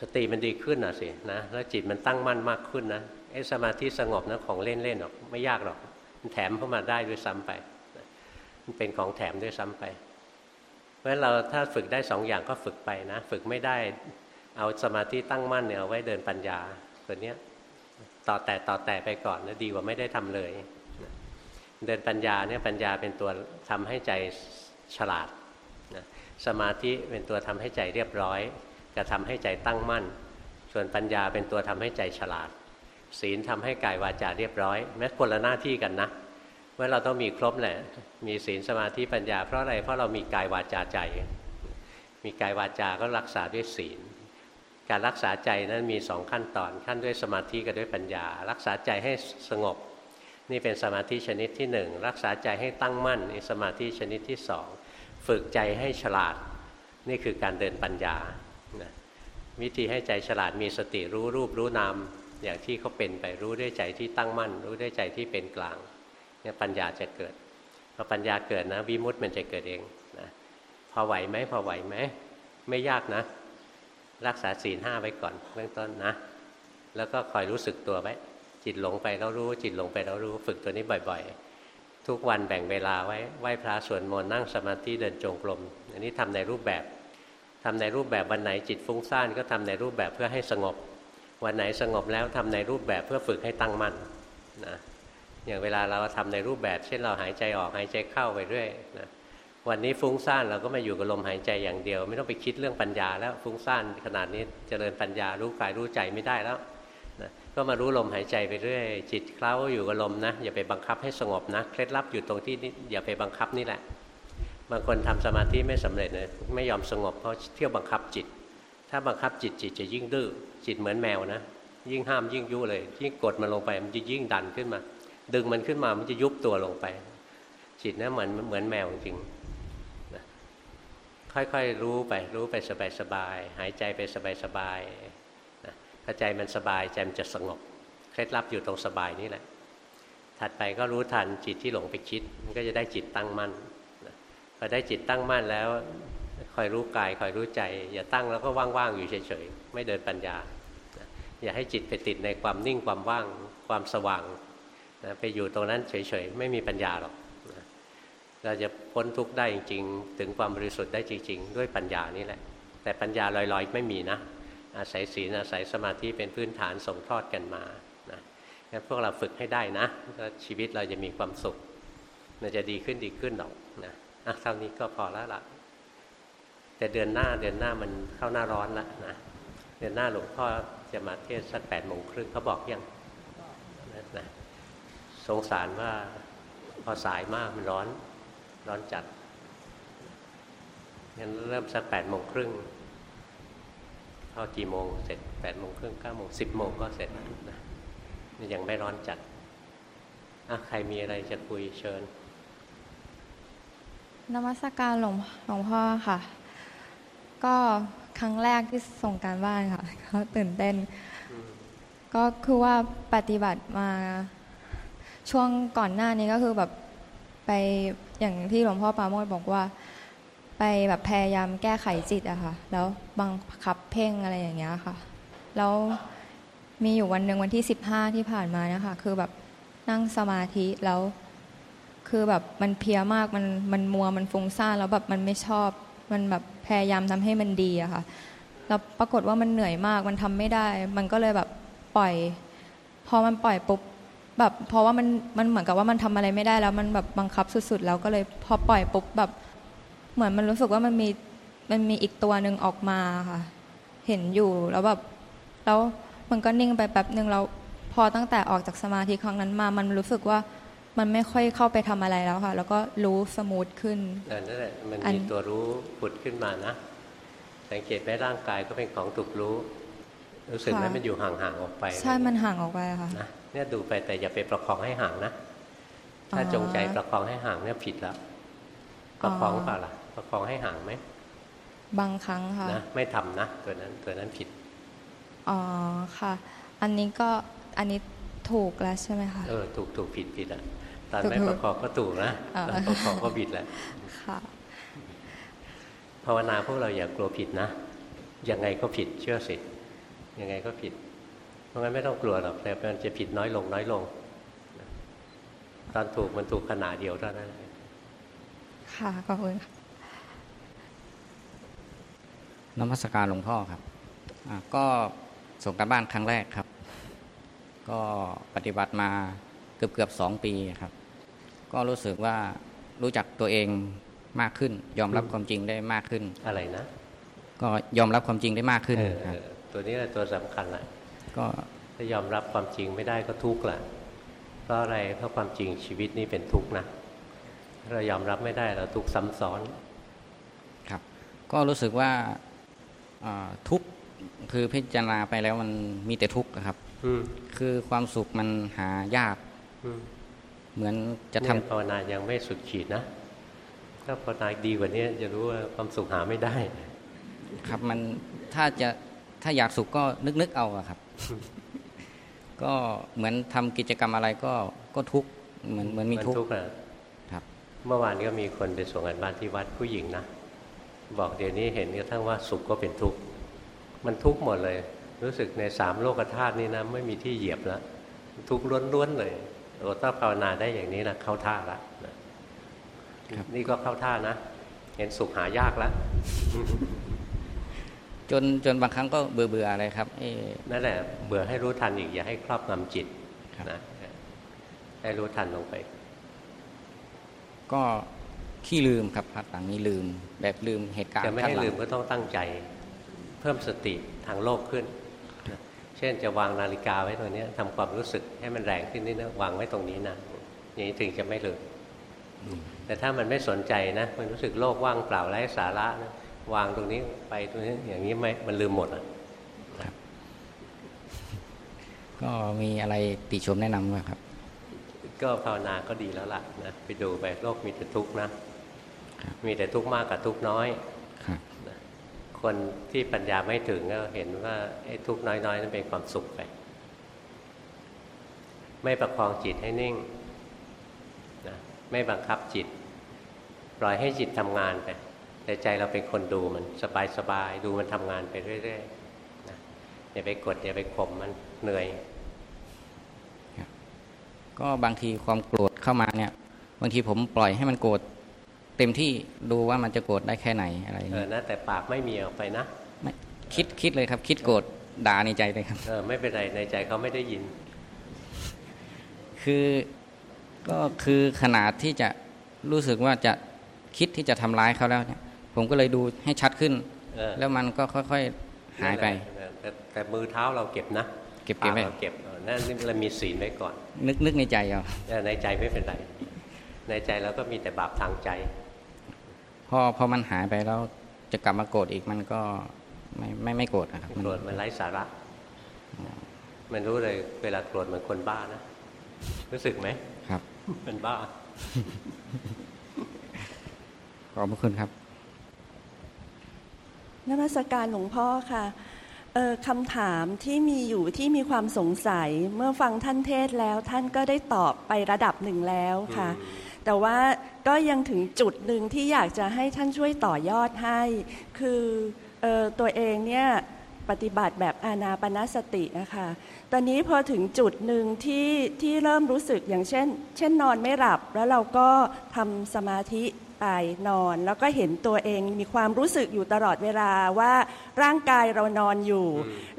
สติมันดีขึ้นอะสินะแล้วจิตมันตั้งมั่นมากขึ้นนะไอ้สมาธิสงบนะของเล่นๆหรอกไม่ยากหรอกมันแถมเข้ามาได้ด้วยซ้ำไปมันเป็นของแถมด้วยซ้ำไป เพราะฉะนั้นเราถ้าฝึกได้สองอย่างก็ฝึกไปนะ ฝึกไม่ได้เอาสมาธิตั้งมั่นเนี่ยเอาไว้เดินปัญญาตัวเนี้ย ต่อแต่ต่อแต่ไปก่อนนะดีกว่าไม่ได้ทำเลย เดินปัญญาเนี่ยปัญญาเป็นตัวทำให้ใจฉลาดนะสมาธิเป็นตัวทำให้ใจเรียบร้อยกระทำให้ใจตั้งมั่น ส่วนปัญญาเป็นตัวทำให้ใจฉลาด ศีลทำให้กายวาจาเรียบร้อย แม้คนละหน้าที่กันนะเมื่อเราต้องมีครบแหละ มีศีลสมาธิปัญญาเพราะอะไร เพราะเรามีกายวาจาใจ มีกายวาจาก็รักษาด้วยศีล การรักษาใจนั้นมีสองขั้นตอนขั้นด้วยสมาธิกับด้วยปัญญา รักษาใจให้สงบ นี่เป็นสมาธิชนิดที่หนึ่งรักษาใจให้ตั้งมั่นนี่สมาธิชนิดที่สองฝึกใจให้ฉลาด นี่คือการเดินปัญญาวิธีให้ใจฉลาดมีสติรู้รูปรู้นาม อย่างที่เขาเป็นไปรู้ด้วยใจที่ตั้งมั่น รู้ด้วยใจที่เป็นกลางเนี่ยปัญญาจะเกิดพอปัญญาเกิดนะวิมุตต์มันจะเกิดเองนะพอไหวไหมพอไหวไหมไม่ยากนะ รักษาศีลห้าไว้ก่อนเบื้องต้นนะ แล้วก็คอยรู้สึกตัวไว้ จิตหลงไปแล้วรู้ จิตหลงไปแล้วรู้ ฝึกตัวนี้บ่อย ๆ ทุกวันแบ่งเวลาไว้ไหว้พระสวดมนต์นั่งสมาธิเดินจงกรม อันนี้ทำในรูปแบบทำในรูปแบบวันไหนจิตฟุ้งซ่านก็ทำในรูปแบบเพื่อให้สงบ วันไหนสงบแล้วทำในรูปแบบเพื่อฝึกให้ตั้งมั่นนะอย่างเวลาเราทำในรูปแบบ เช่นเราหายใจออกหายใจเข้าไปเรื่อยนะ วันนี้ฟุ้งซ่านเราก็มาอยู่กับลมหายใจอย่างเดียว ไม่ต้องไปคิดเรื่องปัญญาแล้วฟุ้งซ่านขนาดนี้เจริญปัญญารู้กายรู้ใจไม่ได้แล้วนะก็มารู้ลมหายใจไปเรื่อยจิตเคล้าอยู่กับลมนะอย่าไปบังคับให้สงบนะเคล็ดลับอยู่ตรงที่อย่าไปบังคับนี่แหละ บางคนทำสมาธิไม่สำเร็จเลยไม่ยอมสงบเพราะเที่ยวบังคับจิต ถ้าบังคับจิตจิตจะยิ่งดื้อจิตเหมือนแมวนะ ยิ่งห้ามยิ่งยุเลย ยิ่งกดมันลงไปมันจะยิ่งดันขึ้นมา ดึงมันขึ้นมามันจะยุบตัวลงไป จิตนะมันเหมือนแมวจริง ค่อยๆรู้ไปรู้ไปสบายๆหายใจไปสบายๆนะถ้าใจมันสบายใจมันจะสงบเคล็ดลับอยู่ตรงสบายนี่แหละ ถัดไปก็รู้ทันจิตที่หลงไปคิด มันก็จะได้จิตตั้งมั่นพอได้จิตตั้งมั่นแล้วคอยรู้กายคอยรู้ใจ อย่าตั้งแล้วก็ว่างๆอยู่เฉยๆไม่เดินปัญญา อย่าให้จิตไปติดในความนิ่งความว่างความสว่างไปอยู่ตรงนั้นเฉยๆไม่มีปัญญาหรอก เราจะพ้นทุกข์ได้จริงๆถึงความบริสุทธิ์ได้จริง ๆ ด้วยปัญญานี่แหละ แต่ปัญญาลอยๆไม่มีนะ อาศัยศีลอาศัยสมาธิเป็นพื้นฐานส่งทอดกันมานะงั้นพวกเราฝึกให้ได้นะชีวิตเราจะมีความสุขมันจะดีขึ้นดีขึ้นหรอกนะอะเท่านี้ก็พอแล้วล่ะ แต่เดือนหน้าเดือนหน้ามันเข้าหน้าร้อนแล้วนะเดือนหน้าหลวงพ่อจะมาเทศสักแปดโมงครึ่งเขาบอกยังนะสงสารว่าพอสายมากมันร้อน ร้อนจัดงั้นเริ่มสักแปดโมงครึ่งเข้ากี่โมงเสร็จแปดโมงครึ่งเก้าโมงสิบโมงก็เสร็จนะนี่ยังไม่ร้อนจัดอะใครมีอะไรจะคุยเชิญนมัสการหลวงหลวงพ่อค่ะ ก็ครั้งแรกที่ส่งการบ้านค่ะเขาตื่นเต้น ก็คือว่าปฏิบัติมาช่วงก่อนหน้านี้ก็คือแบบ ไปอย่างที่หลวงพ่อปาโมดบอกว่า ไปแบบพยายามแก้ไขจิตอะค่ะ แล้วบังคับเพ่งอะไรอย่างเงี้ยค่ะ แล้วมีอยู่วันหนึ่งวันที่สิบห้าที่ผ่านมานะคะ คือแบบนั่งสมาธิแล้วคือแบบมันเพียมากมันมันมัวมันฟุ้งซ่านแล้วแบบมันไม่ชอบ มันแบบพยายามทำให้มันดีอะค่ะแล้วปรากฏว่ามันเหนื่อยมากมันทำไม่ได้ มันก็เลยแบบปล่อย พอมันปล่อยปุ๊บ แบบเพราะว่ามันมันเหมือนกับว่ามันทำอะไรไม่ได้แล้วมันแบบบังคับสุดๆแล้วก็เลยพอปล่อยปุ๊บแบบ เหมือนมันรู้สึกว่ามันมีมันมีอีกตัวหนึ่งออกมาค่ะ เห็นอยู่แล้วแบบแล้วมันก็นิ่งไปแป๊บหนึ่งแล้วพอตั้งแต่ออกจากสมาธิครั้งนั้นมา มันรู้สึกว่ามันไม่ค่อยเข้าไปทำอะไรแล้วค่ะ แล้วก็รู้สมูทขึ้นเออนั่นแหละมันอันมีตัวรู้ผุดขึ้นมานะ สังเกตไหมร่างกายก็เป็นของถูกรู้ รู้สึกไหมมันอยู่ห่างๆออกไป ใช่มันห่างออกไปค่ะนะ เนี่ยดูไปแต่อย่าไปประคองให้ห่างนะ ถ้าอ๋อจงใจประคองให้ห่างเนี่ยผิดแล้วประคองเปล่าล่ะ ประคองให้ห่างไหมบางครั้งค่ะนะไม่ทำนะตัวนั้นตัวนั้นผิดอ๋อค่ะ อันนี้ก็อันนี้ถูกแล้วใช่ไหมคะเออถูกถูกผิดผิดอะตอนถูกไม่ประคองก็ถูกนะอ่าตอนประคองก็ผิดแหละค่ะภาวนาพวกเราอย่ากลัวผิดนะยังไงก็ผิดเชื่อสิยังไงก็ผิดเพ ราะงั้นไม่ต้องกลัวหรอกแต่มันจะผิดน้อยลงน้อยลง ตอนถูกมันถูกขนาดเดียวเท่านั้นค่ะขอบคุณค่ะนมัสการหลวงพ่อครับอ่าก็ส่งการบ้านครั้งแรกครับ ก็ปฏิบัติมาเกือบเกือบสองปีครับ ก็รู้สึกว่ารู้จักตัวเองมากขึ้น ยอมรับความจริงได้มากขึ้นอะไรนะ ก็ยอมรับความจริงได้มากขึ้นเออครับเออตัวนี้แหละตัวสำคัญแหละ ก็ถ้ายอมรับความจริงไม่ได้ก็ทุกข์แหละเพราะอะไรเพราะความจริงชีวิตนี้เป็นทุกข์นะถ้าเรายอมรับไม่ได้เราทุกข์ซ้ำซ้อนครับ ก็รู้สึกว่าอ่าทุกข์คือพิจารณาไปแล้วมันมีแต่ทุกข์อะครับอืมคือความสุขมันหายากอืมเหมือนจะทำเนี่ยภาวนายังไม่สุดขีดนะถ้าภาวนาดีกว่านี้จะรู้ว่าความสุขหาไม่ได้ ครับมันถ้าจะถ้าอยากสุขก็นึกนึกๆเอาอะครับ ก็เหมือนทำกิจกรรมอะไรก็ก็ทุกข์เหมือนเหมือนมีมันทุกข์ทุกข์อะครับ เมื่อวานก็มีคนไปส่งกันบ้านที่วัดผู้หญิงนะบอกเดี๋ยวนี้เห็นกระทั่งว่าสุขก็เป็นทุกข์มันทุกข์หมดเลย รู้สึกในสามโลกธาตุนี้นะไม่มีที่เหยียบแล้วทุกข์ล้วนๆเลยโอ้ถ้าภาวนาได้อย่างนี้นะเข้าท่าละนะนี่ก็เข้าท่านะ เห็นสุขหายากแล้ว จนจนบางครั้งก็เบื่อเบื่ออะไรครับเอ๊ะนั่นแหละเบื่อให้รู้ทันอีกอย่าให้ครอบงำจิตครับนะให้รู้ทันลงไป ก็ขี้ลืมครับพักหลังนี้ลืม แบบลืมเหตุการณ์จะไม่ข้างให้หลัลืงมก็ต้องตั้งใจ เพิ่มสติทางโลกขึ้นนะเช่นจะวางนาฬิกาไว้ตรงนี้ทำความรู้สึกให้มันแรงขึ้นนิดนะวางไว้ตรงนี้นะอย่างนี้ถึงจะไม่ลืมแต่ถ้ามันไม่สนใจนะ มันรู้สึกโลกว่างเปล่าไร้สาระนะ วางตรงนี้ไปตรงนี้อย่างนี้ไม่มันลืมหมดอะก็มีอะไรติชมแนะนำไหมครับ ก็ภาวนาก็ดีแล้วล่ะนะไปดูไปโลกมีแต่ทุกข์นะครับมีแต่ทุกข์มากกับทุกข์น้อยครับนะคนที่ปัญญาไม่ถึงก็เห็นว่าไอ้ทุกข์น้อยๆนั้นเป็นความสุขไป ไม่ประคองจิตให้นิ่งนะไม่บังคับจิต ปล่อยให้จิตทำงานไป แต่ใจเราเป็นคนดูมันสบายๆดูมันทำงานไปเรื่อยๆนะอย่าไปกดอย่าไปข่มมันเหนื่อย ก็บางทีความโกรธเข้ามาเนี่ย บางทีผมปล่อยให้มันโกรธเต็มที่ดูว่ามันจะโกรธได้แค่ไหนอะไรอย่างเออเงี้ยนะแต่ปากไม่มีออกไปนะไม่คิดคิดเลยครับ คิดโกรธด่าในใจเลยครับเออไม่เป็นไรในใจเขาไม่ได้ยิน คือก็คือขนาดที่จะรู้สึกว่าจะคิดที่จะทำร้ายเขาแล้วเนี่ย ผมก็เลยดูให้ชัดขึ้นเออแล้วมันก็ค่อยๆหายไปนั่นแหละแต่แต่มือเท้าเราเก็บนะ เก็บเก็บไว้ปาเราเก็บเออนั่นนี่เรามีศีลไว้ก่อน นึกนึกในใจเอาเออในใจไม่เป็นไรในใจเราก็มีแต่บาปทางใจ พอพอมันหายไปแล้วจะกลับมาโกรธอีกมันก็ไม่ไม่ไม่โกรธนะครับมันโกรธมันไร้สาระ มันรู้เลยเวลาโกรธเหมือนคนบ้านะรู้สึกไหมครับเป็นบ้าขอบพระคุณครับ นมัสการหลวงพ่อค่ะเอ่อคำถามที่มีอยู่ที่มีความสงสัยเมื่อฟังท่านเทศแล้วท่านก็ได้ตอบไประดับหนึ่งแล้วค่ะอืมแต่ว่าก็ยังถึงจุดหนึ่งที่อยากจะให้ท่านช่วยต่อยอดให้ คือเออตัวเองเนี่ยปฏิบัติแบบอานาปนสตินะคะตอนนี้พอถึงจุดหนึ่งที่ที่เริ่มรู้สึกอย่างเช่น เช่นนอนไม่หลับ แล้วเราก็ทำสมาธิ ไปนอน แล้วก็เห็นตัวเองมีความรู้สึกอยู่ตลอดเวลาว่าร่างกายเรานอนอยู่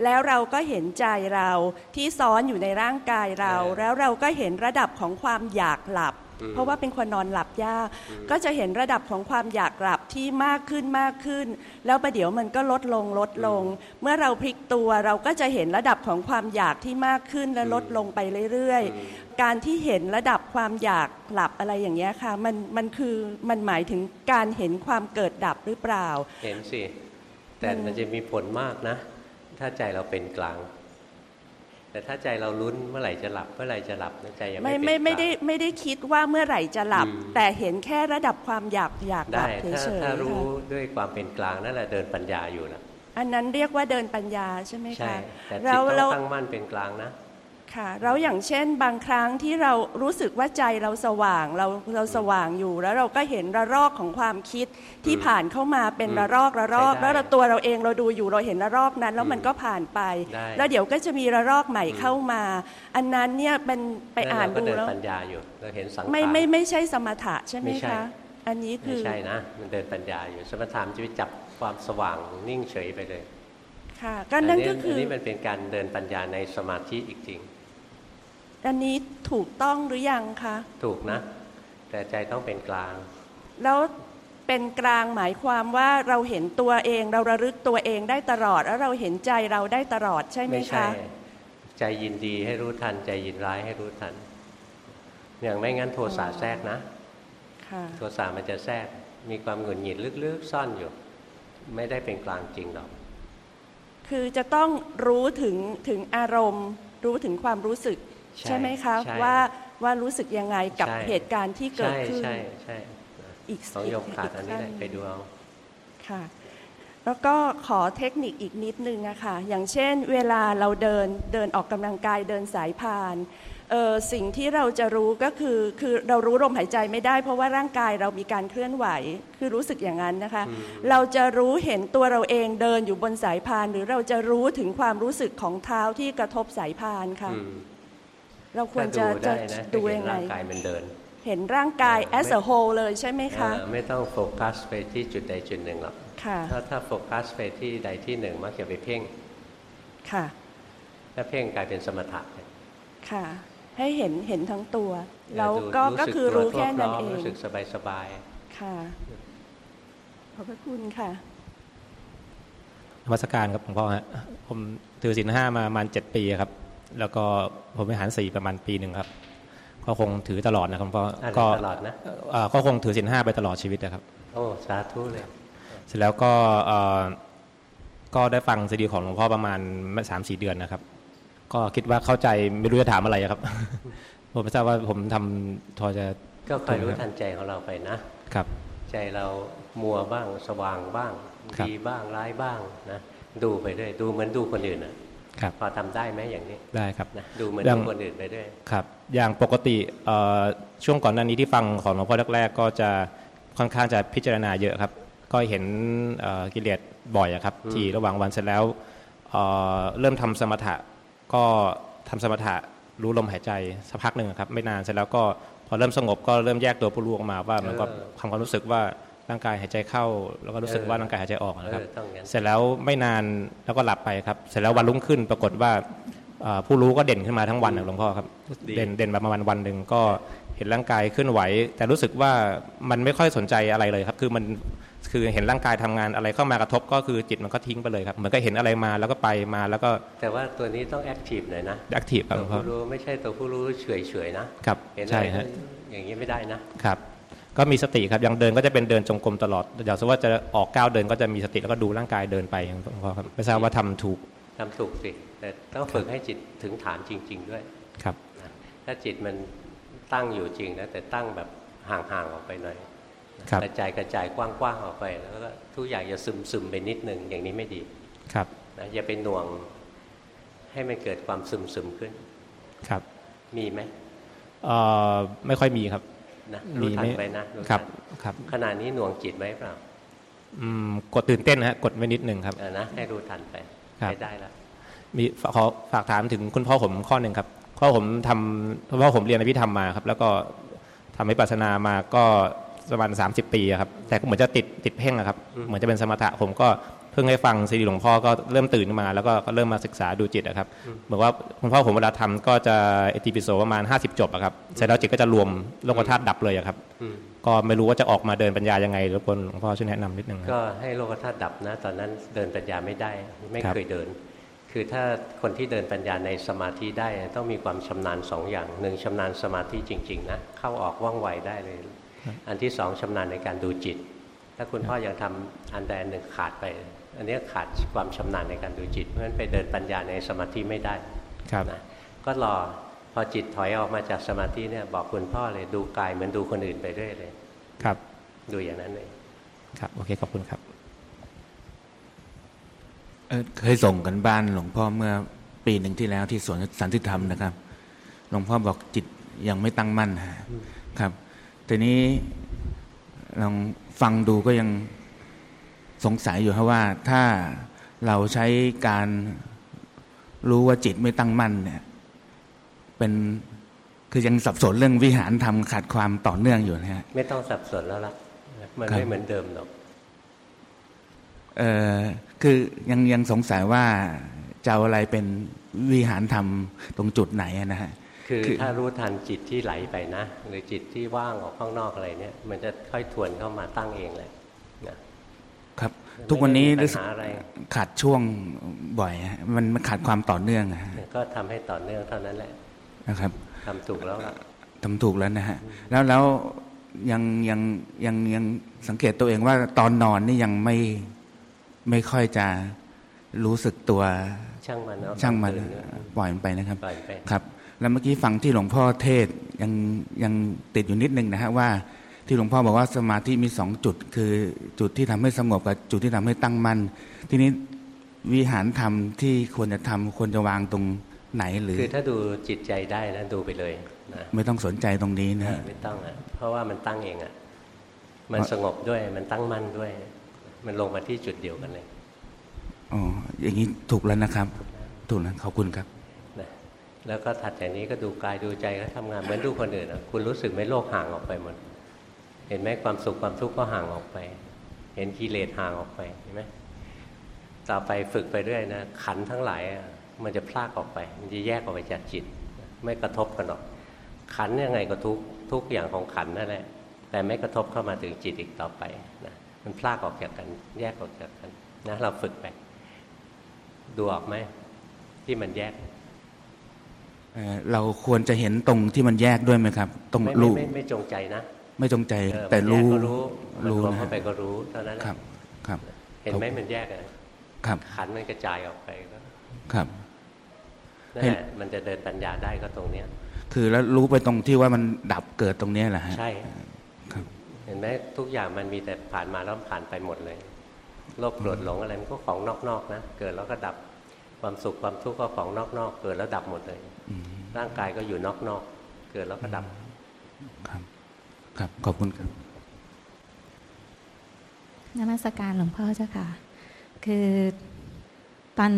แล้วเราก็เห็นใจเราที่ซ้อนอยู่ในร่างกายเราเออแล้วเราก็เห็นระดับของความอยากหลับอืมเพราะว่าเป็นคนนอนหลับยากก็จะเห็นระดับของความอยากหลับที่มากขึ้นมากขึ้น แล้วประเดี๋ยวมันก็ลดลงลดลง เมื่อเราพลิกตัวเราก็จะเห็นระดับของความอยากที่มากขึ้นและลดลงไปเรื่อยๆ การที่เห็นระดับความอยากหลับอะไรอย่างเงี้ยค่ะมันมันคือมันหมายถึงการเห็นความเกิดดับหรือเปล่า เห็นสิแต่มันจะมีผลมากนะ ถ้าใจเราเป็นกลาง แต่ถ้าใจเราลุ้นเมื่อไหร่จะหลับ เมื่อไหร่จะหลับใจยังไม่ไม่เป็นไม่ไม่กลางได้ไม่ได้คิดว่าเมื่อไหร่จะหลับอืมแต่เห็นแค่ระดับความอยากอยากหลัได้บเฉถ้ายๆถ้ารู้ค่ะด้วยความเป็นกลางนั่นแหละเดินปัญญาอยู่นะอันนั้นเรียกว่าเดินปัญญาใช่ไหมใช่คะแต่จิตเราต้เราองตั้งมั่นเป็นกลางนะ ค่ะเราอย่างเช่นบางครั้งที่เรารู้สึกว่าใจเราสว่างเราเราสว่างอยู่ แล้วเราก็เห็นระลอกของความคิดที่อืมผ่านเข้ามาเป็นอืมระลอกระลอกใช้ได้แล้วเราตัวเราเองเราดูอยู่เราเห็นระลอกนั้น แล้วมันก็ผ่านไปได้แล้วเดี๋ยวก็จะมีระลอกใหม่เข้ามา อันนั้นเนี่ยเป็นไปอ่านเรก็ดูเดินแล้วปัญญาอยู่เราเห็นสังขารไม่ไม่ไม่ใช่สมถะใช่ไหมไม่ใช่คะอันนี้คืไม่อใช่นะมันเดินปัญญาอยู่สมถะมันจะไปจับความสว่างนิ่งเฉยไปเลยค่ะก็นั่นก็นคือนี้มันเป็นการเดินปัญญาในสมาธิอีกจริง อันนี้ถูกต้องหรือยังคะถูกนะ แต่ใจต้องเป็นกลาง แล้วเป็นกลางหมายความว่าเราเห็นตัวเองเราระลึกตัวเองได้ตลอด แล้วเราเห็นใจเราได้ตลอดใช่ไหมไม่ใช่คะใจยินดีให้รู้ทัน ใจยินร้ายให้รู้ทัน อย่างไม่งั้นโทสะแทรกนะค่ะโทสะมันจะแทรกมีความหงุดหงิดลึกๆซ่อนอยู่ ไม่ได้เป็นกลางจริงหรอกคือจะต้องรู้ถึงถึงอารมณ์ รู้ถึงความรู้สึก ใช่ใช่ไหมคะใช่ว่าว่ารู้สึกยังไงกับใช่ เหตุการณ์ที่เกิดใช่ขึ้นใช่ใช่อีกสองโยมขาดอันนี้แหละขั้ไปดูเอา ค่ะ แล้วก็ขอเทคนิคอีกนิดนึงนะคะอย่างเช่นเวลาเราเดินเดินออกกำลังกายเดินสายพานเออสิ่งที่เราจะรู้ก็คือคือเรารู้ลมหายใจไม่ได้ เพราะว่าร่างกายเรามีการเคลื่อนไหว คือรู้สึกอย่างนั้นนะคะเราจะรู้เห็นตัวเราเองเดินอยู่บนสายพาน หรือเราจะรู้ถึงความรู้สึกของเท้าที่กระทบสายพานค่ะ อืม เราควรจะถ้าจะดูได้นะดูจะเห็ยันงไงร่างกายมันเดิน เห็นร่างกายเออ as a whole เลยใช่ไหมคะเออไม่ต้องโฟกัสไปที่จุดใดจุดหนึ่งหรอกค่ะถ้าถ้าโฟกัสไปที่ใดที่หนึ่งมักจะไปเพ่งค่ะถ้าเพ่งกลายเป็นสมถะค่ะ ให้เห็นเห็นทั้งตัวเออแล้วดูก็ก็สึคือรู้แค่นั้นตัวเองรู้สึกสบายสบายค่ะขอบพระคุณค่ะนมัสการครับหลวงพ่อฮะผมถือศีลห้ามาประมาณเจ็ดปีครับ แล้วก็ผมไปหารสี่ประมาณปีหนึ่งครับ ก็คงถือตลอดนะครับหลวงพ่อๆอะไรก็ตลอดนะเอ่อก็คงถือศีลห้าไปตลอดชีวิตนะครับ โอ้สาธุเลยเสร็จแล้วก็เอ่อก็ได้ฟังซีดีของหลวงพ่อประมาณสามสี่เดือนนะครับ ก็คิดว่าเข้าใจไม่รู้จะถามอะไรครับ ผมไม่ทราบว่าผมทำทอจะก็คอยรู้ทันใจของเราไปนะครับ ใจเรามัวบ้างสว่างบ้างครับดีบ้างร้ายบ้างนะดูไปด้วยดูเหมือนดูคนอื่นนะครับ พอทำได้ไหมอย่างนี้ได้ครับนะดูเหมือนยัดูงคนอื่นไปด้วยครับ อย่างปกติเอ่อช่วงก่อนหน้านี้ที่ฟังของหลวงพ่อแรกๆก็จะค่อนข้างจะพิจารณาเยอะครับ ก็เห็นเอ่อกิเลสบ่อยอะครับอืมที่ระหว่างวันเสร็จแล้วเอ่อเริ่มทำสมถะก็ทำสมถะรู้ลมหายใจสักพักหนึ่งครับ ไม่นานเสร็จแล้วก็พอเริ่มสงบก็เริ่มแยกตัวผู้รู้ออกมาว่ามันก็ทำความรู้สึกว่า ร่างกายหายใจเข้า แล้วก็รู้สึกว่าร่างกายหายใจออกเอนะครับอต้องงั้นเสร็จแล้วไม่นานแล้วก็หลับไปครับ เสร็จแล้ววันรุ่งขึ้นปรากฏว่าเอ่อผู้รู้ก็เด่นขึ้นมาทั้งวันนะหลวงพ่อครับดีเด่นเด่นมาประมาณวันหนึ่งก็เห็นร่างกายเคลื่อนไหว แต่รู้สึกว่ามันไม่ค่อยสนใจอะไรเลยครับ คือมันคือเห็นร่างกายทำงานอะไรเข้ามากระทบก็คือจิตมันก็ทิ้งไปเลยครับเหมือนก็เห็นอะไรมาแล้วก็ไปมาแล้วก็ แต่ว่าตัวนี้ต้อง active หน่อยนะ active ครับตัหวลวงพ่อตัวผู้รู้ไม่ใช่ตัวผู้รู้เฉยเฉยๆนะครับ เห็นอะไรใช่ฮะอย่างนี้ไม่ได้นะครับ ก็มีสติครับยังเดินก็จะเป็นเดินจงกรมตลอดอย่างสมมติว่าจะออกก้าวเดินก็จะมีสติแล้วก็ดูร่างกายเดินไปอย่างหลวงพ่อครับไม่ทราบว่าทำถูกทำถูกสิแต่ต้องฝึกให้จิตถึงฐานจริง ๆ ด้วยครับนะถ้าจิตมันตั้งอยู่จริงนะแต่ตั้งแบบห่างๆออกไปหน่อยครับกระจายกระจายกว้างๆออกไป แล้วก็ทุกอย่างอย่าซึมซึมๆไปนิดนึงอย่างนี้ไม่ดีครับนะอย่าไปหน่วงให้มันเกิดความซึมซึมๆขึ้นครับ มีไหมเอ่อไม่ค่อยมีครับ นะรู้ทันไปนะรู้ทันครับครับ ขณะนี้หน่วงจิตไหมเปล่า อืมกดตื่นเต้นนะฮะกดไว้นิดหนึ่งครับเออนะให้รู้ทันไปครับใช้ได้แล้วมีฝขอฝากถามถึงคุณพ่อผมข้อหนึ่งครับพ่อผมทำเพราะว่าผมเรียนอภิธรรมมาครับ แล้วก็ทำวิปัสสนามาก็ประมาณ30ปีอะครับ แต่ก็เหมือนจะติดติดเพ่งอะครับ เหมือนจะเป็นสมถะผมก็เพิ่งได้ฟังซีดีหลวงพ่อก็เริ่มตื่นขึ้นมา แล้วก็ก็เริ่มมาศึกษาดูจิตอะครับเหมือนว่าคุณพ่อผมเวลาทำก็จะเอติปิโสประมาณ 50 จบอะครับเสร็จแล้วจิตก็จะรวมโลกธาตุดับเลยอะครับอืมก็ไม่รู้ว่าจะออกมาเดินปัญญายังไงรบกวนหลวงพ่อช่วยแนะนำนิดนึงครับก็ให้โลกธาตุดับนะ ตอนนั้นเดินปัญญาไม่ได้ไม่ครับเคยเดิน คือถ้าคนที่เดินปัญญาในสมาธิได้ต้องมีความชำนาญสองอย่างหนึ่งชำนาญสมาธิจริง ๆ นะเข้าออกว่องไวได้เลย อันที่สองชำนาญในการดูจิต ถ้าคุณพ่อยังทำอันใดอันหนึ่งขาดไป อันเนี้ยขาดความชำนาญในการดูจิต เพราะฉะนั้นไปเดินปัญญาในสมาธิไม่ได้ครับนะก็รอพอจิตถอยออกมาจากสมาธิเนี่ยบอกคุณพ่อเลยดูกายเหมือนดูคนอื่นไปเรื่อยเลย ครับ ดูอย่างนั้นเลยครับโอเคขอบคุณครับเอ่อเคยส่งกันบ้านหลวงพ่อเมื่อปีหนึ่งที่แล้วที่สวนสันติธรรมนะครับ หลวงพ่อบอกจิตยังไม่ตั้งมั่นฮะครับ ทีนี้ลองฟังดูก็ยัง สงสัยอยู่ครับว่าถ้าเราใช้การรู้ว่าจิตไม่ตั้งมั่นเนี่ย เป็นคือยังสับสนเรื่องวิหารธรรมขาดความต่อเนื่องอยู่นะฮะไม่ต้องสับสนแล้วล่ะมันครับไม่เหมือนเดิมหรอกเอ่อคือยังยังสงสัยว่าจะเอาอะไรเป็นวิหารธรรมตรงจุดไหนอะนะฮะคือคือถ้ารู้ทันจิตที่ไหลไปนะ หรือจิตที่ว่างออกข้างนอกอะไรเนี่ย มันจะค่อยทวนเข้ามาตั้งเองเลยนะครับ ทุกวันนี้ไม่รู้มีสึปักญหาอะไรขาดช่วงบ่อยฮะมันมันขาดความต่อเนื่องอะฮะก็ทำให้ต่อเนื่องเท่านั้นแหละนะครับทำถูกแล้วล่ะทำถูกแล้วนะฮะแล้วแล้วยังยังยังยังสังเกตตัวเองว่าตอนนอนนี่ยังไม่ไม่ค่อยจะรู้สึกตัวช่างมันเนาะช่างมันตื่เยปล่อยมันไปนะครับปล่อยไปครับ แล้วเมื่อกี้ฟังที่หลวงพ่อเทศน์ยังยังติดอยู่นิดนึงนะฮะว่า ที่หลวงพ่อบอกว่าสมาธิมีสองจุด คือจุดที่ทำให้สงบกับจุดที่ทำให้ตั้งมั่นทีนี้วิหารธรรมที่ควรจะทำควรจะวางตรงไหนหรือ คือถ้าดูจิตใจได้นะดูไปเลยนะไม่ต้องสนใจตรงนี้นะฮะไม่ต้องอะเพราะว่ามันตั้งเองอะมันสงบด้วยมันตั้งมั่นด้วย มันลงมาที่จุดเดียวกันเลยอ๋ออย่างนี้ถูกแล้วนะครับ ถูกแล้วขอบคุณครับนะแล้วก็ถัดจากนี้ก็ดูกายดูใจก็ทำงานเหมือนดูคนอื่นอะคุณรู้สึกไหมโลกห่างออกไปหมด เห็นไหมความสุขความทุกข์ก็ห่างออกไป เห็นกิเลสห่างออกไปเห็นไหมต่อไปฝึกไปเรื่อยนะขันธ์ทั้งหลายอะมันจะพลากออกไป มันจะแยกออกไปจากจิต ไม่กระทบกันหรอก ขันธ์ยังไงก็ทุกทุกอย่างของขันธ์นั่นแหละ แต่ไม่กระทบเข้ามาถึงจิตอีกต่อไปนะมันพลากออกจากกัน แยกออกจากกันนะเราฝึกไปดูออกไหมที่มันแยกเอ่อเราควรจะเห็นตรงที่มันแยกด้วยไหมครับ ตรงไม่รู้ไม่ไม่ไม่จงใจนะ ไม่จงใจเออแต่มันแยกรู้ก็รู้มันรู้รวมนะเข้าฮะไปก็รู้เท่านั้นแหละครับ ครับ เห็นไหมมันแยกอะครับ ขันธ์มันกระจายออกไปก็ครับนั่นแหละมันจะเดินปัญญาได้ก็ตรงเนี้ย คือแล้วรู้ไปตรงที่ว่ามันดับเกิดตรงเนี้ยแหละฮะใช่ครับ เห็นไหมทุกอย่างมันมีแต่ผ่านมาแล้วผ่านไปหมดเลยโลภโกรธหลงอะไรมันก็ของนอกๆนะเกิดแล้วก็ดับความสุขความทุกข์ก็ของนอกๆเกิดแล้วดับหมดเลยอืมร่างกายก็อยู่นอกๆเกิดแล้วก็ดับครับ ครับ ขอบคุณครับนมัสการหลวงพ่อเจ้าค่ะ คือตอน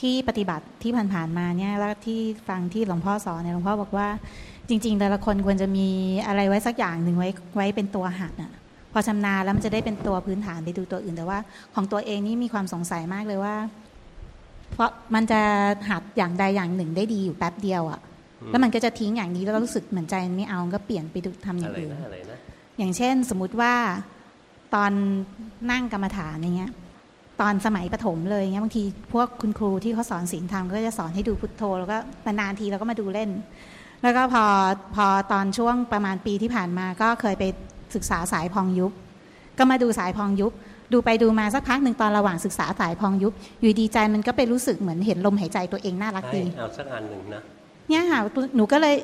ที่ปฏิบัติที่ผ่านๆมาเนี่ยแล้วที่ฟังที่หลวงพ่อสอนเนี่ยหลวงพ่อบอกว่า จริง ๆ แต่ละคนควรจะมีอะไรไว้สักอย่างหนึ่งไว้ไว้เป็นตัวหัดอะพอชำนาญแล้วมันจะได้เป็นตัวพื้นฐานไปดูตัวอื่น แต่ว่า ของตัวเองนี่มีความสงสัยมากเลยว่า เพราะมันจะหัดอย่างใดอย่างหนึ่งได้ดีอยู่แป๊บเดียวอะ แล้วมันก็จะทิ้งอย่างนี้แล้วก็รู้สึกเหมือนใจมันไม่เอาก็เปลี่ยนไปดูทำออะย่างไรอื่นนะอะไรนะอย่างเช่นสมมุติว่าตอนนั่งกรรมฐานอย่างเงี้ย ตอนสมัยประถมเลยเงี้ยบางทีพวกคุณครูที่เขาสอนศีลธรรมก็จะสอนให้ดูพุทโธ แล้วก็นานๆทีเราก็มาดูเล่น แล้วก็พอพอตอนช่วงประมาณปีที่ผ่านมาก็เคยไปศึกษาสายพองยุบ ก็มาดูสายพองยุบ ดูไปดูมาสักพักหนึ่งตอนระหว่างศึกษาสายพองยุบ อยู่ดีใจมันก็ไปรู้สึกเหมือนเห็นลมหายใจตัวเองน่ารักใช่ดีเอาสักอันหนึ่งนะ เนี่ยค่ะหนูก็เลย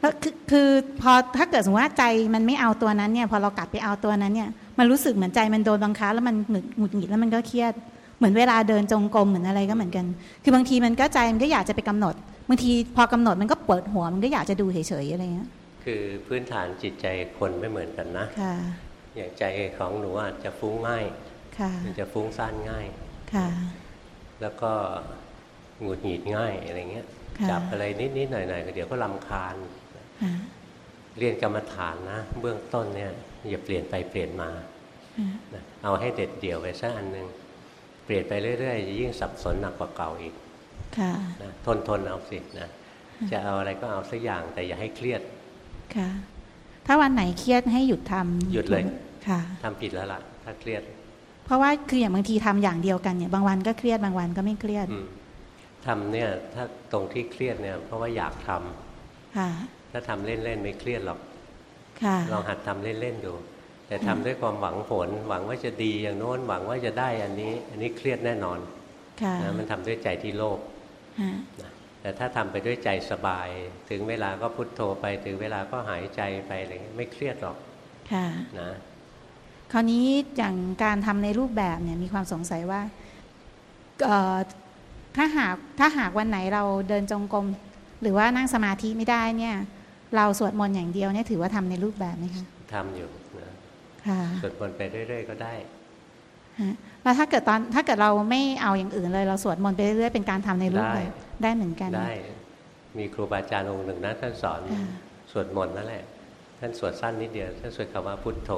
แล้วคือคือพอถ้าเกิดสมมติว่าใจมันไม่เอาตัวนั้นเนี่ย พอเรากลับไปเอาตัวนั้นเนี่ยมันรู้สึกเหมือนใจมันโดนบังคับแล้วมันหงุดหงุดหงิดแล้วมันก็เครียด เหมือนเวลาเดินจงกรมเหมือนอะไรก็เหมือนกัน คือบางทีมันก็ใจมันก็อยากจะไปกำหนดบางทีพอกำหนดมันก็เปิดหัวมันก็อยากจะดูเฉยๆอะไรเงี้ยคือพื้นฐานจิตใจคนไม่เหมือนกันนะค่ะอย่างใจของหนูอาจจะฟุ้งง่ายค่ะมันจะฟุ้งซ่านง่าย ค่ะ แล้วก็หงุดหงิดง่ายอะไรเงี้ยค่ะ จับอะไรนิดๆหน่อยๆก็เดี๋ยวก็ลำคาญค่ะเรียนกรรมฐานนะ เบื้องต้นเนี่ยอย่าเปลี่ยนไปเปลี่ยนมาอ่านะเอาให้เด็ดเดี่ยวไปสักอันหนึ่งเปลี่ยนไปเรื่อยๆจะยิ่งสับสนหนักกว่าเก่าอีกค่ะนะทนทนเอาสินะจะเอาอะไรก็เอาสักอย่างแต่อย่าให้เครียดค่ะถ้าวันไหนเครียดให้หยุดทำหยุดเลยค่ะทำผิดแล้วล่ะ ถ้าเครียด เพราะว่าคืออย่างบางทีทำอย่างเดียวกันเนี่ยบางวันก็เครียดบางวันก็ไม่เครียดอืม ทำเนี่ยถ้าตรงที่เครียดเนี่ย เพราะว่าอยากทำค่ะถ้าทำเล่นๆไม่เครียดหรอกค่ะลองหัดทำเล่นๆดู แต่ทำด้วยความหวังผล หวังว่าจะดีอย่างโน้นหวังว่าจะได้อันนี้ อันนี้เครียดแน่นอนค่ะนะมันทำด้วยใจที่โลภฮะนะแต่ถ้าทำไปด้วยใจสบาย ถึงเวลาก็พุทโธไป ถึงเวลาก็หายใจไปอะไรเงี้ยไม่เครียดหรอกค่ะนะคราวนี้อย่างการทำในรูปแบบเนี่ยมีความสงสัยว่าเอ่อ ถ้าหากถ้าหากวันไหนเราเดินจงกรมหรือว่านั่งสมาธิไม่ได้เนี่ย เราสวดมนต์อย่างเดียวเนี่ยถือว่าทำในรูปแบบไหมคะทำอยู่นะค่ะสวดมนต์ไปเรื่อย ๆ ก็ได้ฮะแล้วถ้าเกิดตอนถ้าเกิดเราไม่เอาอย่างอื่นเลย เราสวดมนต์ไปเรื่อยๆเป็นการทำในรูปแบบได้เหมือนกันได้ มีครูบาอาจารย์องค์หนึ่งนะท่านสอนอ่าสวดมนต์นั่นแหละ ท่านสวดสั้นนิดเดียวท่านสวดคำว่าพุทโธ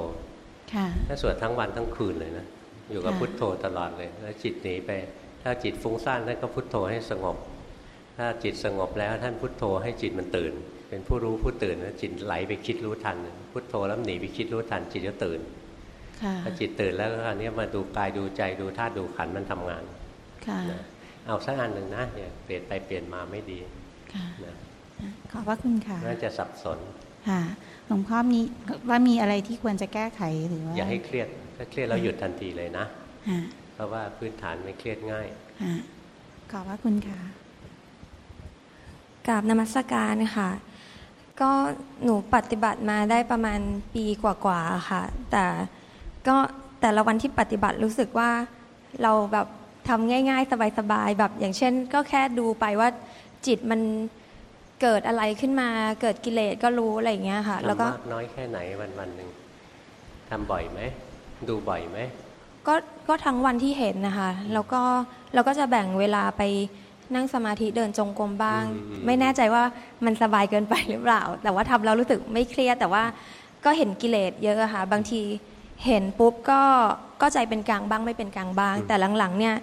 ค่ะท่านสวดทั้งวันทั้งคืนเลยนะอยู่กับค่ะพุทโธตลอดเลย แล้วจิตหนีไป ถ้าจิตฟุ้งซ่านท่านก็พุทโธให้สงบ ถ้าจิตสงบแล้วท่านพุทโธให้จิตมันตื่น เป็นผู้รู้ผู้ตื่นแล้วจิตไหลไปคิดรู้ทัน พุทโธแล้วหนีไปคิดรู้ทันจิตก็ตื่นค่ะพอจิตตื่นแล้วคราวนี้มาดูกายดูใจดูธาตุดูขันธ์มันทำงานค่ะนะเอาสักอันหนึ่งนะอย่าเปลี่ยนไปเปลี่ยนมาไม่ดีค่ะนะขอบพระคุณค่ะน่าจะสับสนค่ะหลวงพ่อมีว่ามีอะไรที่ควรจะแก้ไขหรือว่าอย่าให้เครียดถ้าเครียดแล้วหยุดทันทีเลยนะฮะเพ ราะว่าพื้นฐานไม่เครียดง่ายฮะขอบพระคุณค่ะกราบนมัสการค่ะ ก็หนูปฏิบัติมาได้ประมาณปีกว่าๆค่ะ แต่ก็แต่ละวันที่ปฏิบัติรู้สึกว่าเราแบบทำง่าย ๆ สบายๆแบบอย่างเช่น ก็แค่ดูไปว่าจิตมันเกิดอะไรขึ้นมาเกิดกิเลสก็รู้อะไรอย่างเงี้ยค่ะ แล้วทำก็มากน้อยแค่ไหนวันวันๆหนึ่งทำบ่อยไหมดูบ่อยไหม ก็ก็ทั้งวันที่เห็นนะคะ แล้วก็เราก็จะแบ่งเวลาไปนั่งสมาธิเดินจงกรมบ้างอืมไม่แน่ใจว่ามันสบายเกินไปหรือเปล่า แต่ว่าทำแล้วรู้สึกไม่เครียดแต่ว่าก็เห็นกิเลสเยอะอะค่ะ บางทีเห็นปุ๊บก็ก็ใจเป็นกลางบ้างไม่เป็นกลางบ้าง แต่หลังๆ เนี่ย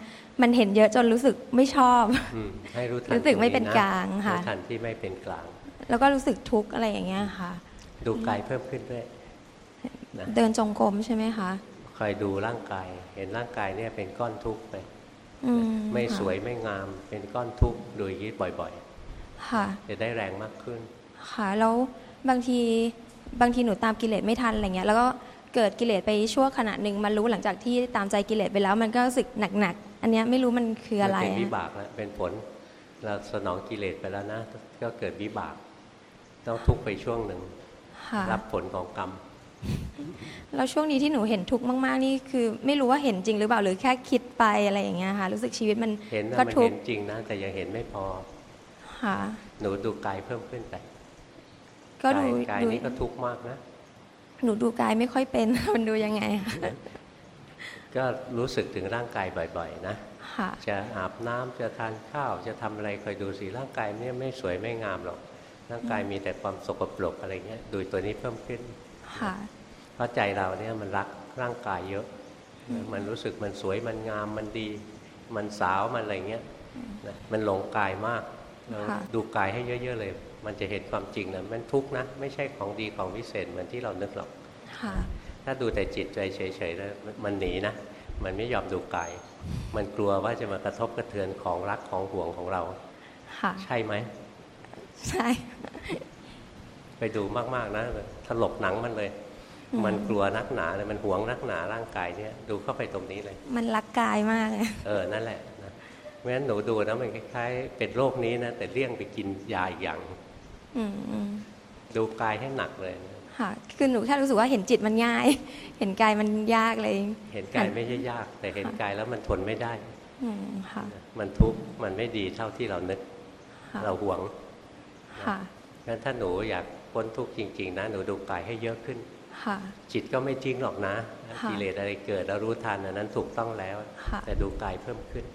มันเห็นเยอะจนรู้สึกไม่ชอบอืมให้รู้ทันรู้สึกไม่เป็นตะกลางค่ะรู้ทันที่ไม่เป็นกลาง แล้วก็รู้สึกทุกข์อะไรอย่างเงี้ยค่ะ ดูกายเพิ่มขึ้นด้วยนะเดินจงกรมใช่ไหมคะ คอยดูร่างกาย เห็นร่างกายเนี่ยเป็นก้อนทุกข์ไปอืไม่ค่ะสวยไม่งามเป็นก้อนทุกข์ดูอย่างนี้บ่อยค่ะๆจะได้แรงมากขึ้น ค่ะแล้วบางทีบางทีหนูตามกิเลสไม่ทันอะไรเงี้ยแล้วก็เกิดกิเลสไปชั่วขณะหนึ่งมารู้หลังจากที่ตามใจกิเลสไปแล้ว มันก็รู้สึกหนักๆอันเนี้ยไม่รู้มันคืออะไรมันเป็นวิอะบากแล้วเป็นผลเราสนองกิเลสไปแล้วนะ ก็เกิดวิบาก ต้องทุกข์ไปช่วงหนึ่งค่ะรับผลของกรรม แล้วช่วงนี้ที่หนูเห็นทุกข์มาก ๆ นี่คือ ไม่รู้ว่าเห็นจริงหรือเปล่าหรือแค่คิดไปอะไรอย่างเงี้ยค่ะรู้สึกชีวิตมันเห็นนะก็มันทุกเห็นข์จริงนะแต่ยังเห็นไม่พอค่ะหนูดูกายเพิ่มขึ้นไปก็ดูกายกายดูนี้ก็ทุกข์มากนะหนูดูกายไม่ค่อยเป็นมันดูยังไงคะก็รู้สึกถึงร่างกายบ่อย ๆ นะค่ะจะอาบน้ำจะทานข้าวจะทำอะไรคอยดูสิร่างกายเนี่ยไม่สวยไม่งามหรอก ร่างกายมีแต่ความสกปรกอะไรเงี้ยดูตัวนี้เพิ่มขึ้น ค่ะเพราะใจเราเนี่ยมันรักร่างกายเยอะ มันรู้สึกมันสวยมันงามมันดี มันสาวมันอะไรเงี้ยนะมันหลงกายมากเราค่ะดูกายให้เยอะ ๆ เลย มันจะเห็นความจริงนะมันทุกข์นะ ไม่ใช่ของดีของวิเศษเหมือนที่เรานึกหรอกค่ะถ้าดูแต่จิตใจเฉยๆแล้วมันหนีนะมันไม่ยอมดูกาย มันกลัวว่าจะมากระทบกระเทือนของรักของห่วงของเราค่ะใช่ไหม ใช่ ไปดูมากๆนะถลกหนังมันเลยอืมมันกลัวนักหนาเลยมันหวงนักหนาร่างกายเนี่ยดูเข้าไปตรงนี้เลย มันรักกายมากเลยเออนั่นแหละนะเพราะฉะนั้นหนูดูนะมันคล้ายๆ เป็นโรคนี้นะแต่เลี่ยงไปกินยาอีกอย่างอืมอืมดูกายให้หนักเลยค่ะคือหนูแค่รู้สึกว่าเห็นจิตมันง่าย เห็นกายมันยากเลย เห็นกายไม่ใช่ยาก แต่เห็นกายแล้วมันทนไม่ได้อืมค่ะมันทุกข์มันไม่ดีเท่าที่เรานึกค่ะเราหวงค่ะงั้นถ้าหนูอยาก พ้นทุกข์จริง ๆ นะ หนูดูกายให้เยอะขึ้นค่ะจิตก็ไม่จริงหรอกนะค่ะกิเลสอะไรเกิดแล้วรู้ทันอันนั้นถูกต้องแล้วค่ะแต่ดูกายเพิ่มขึ้น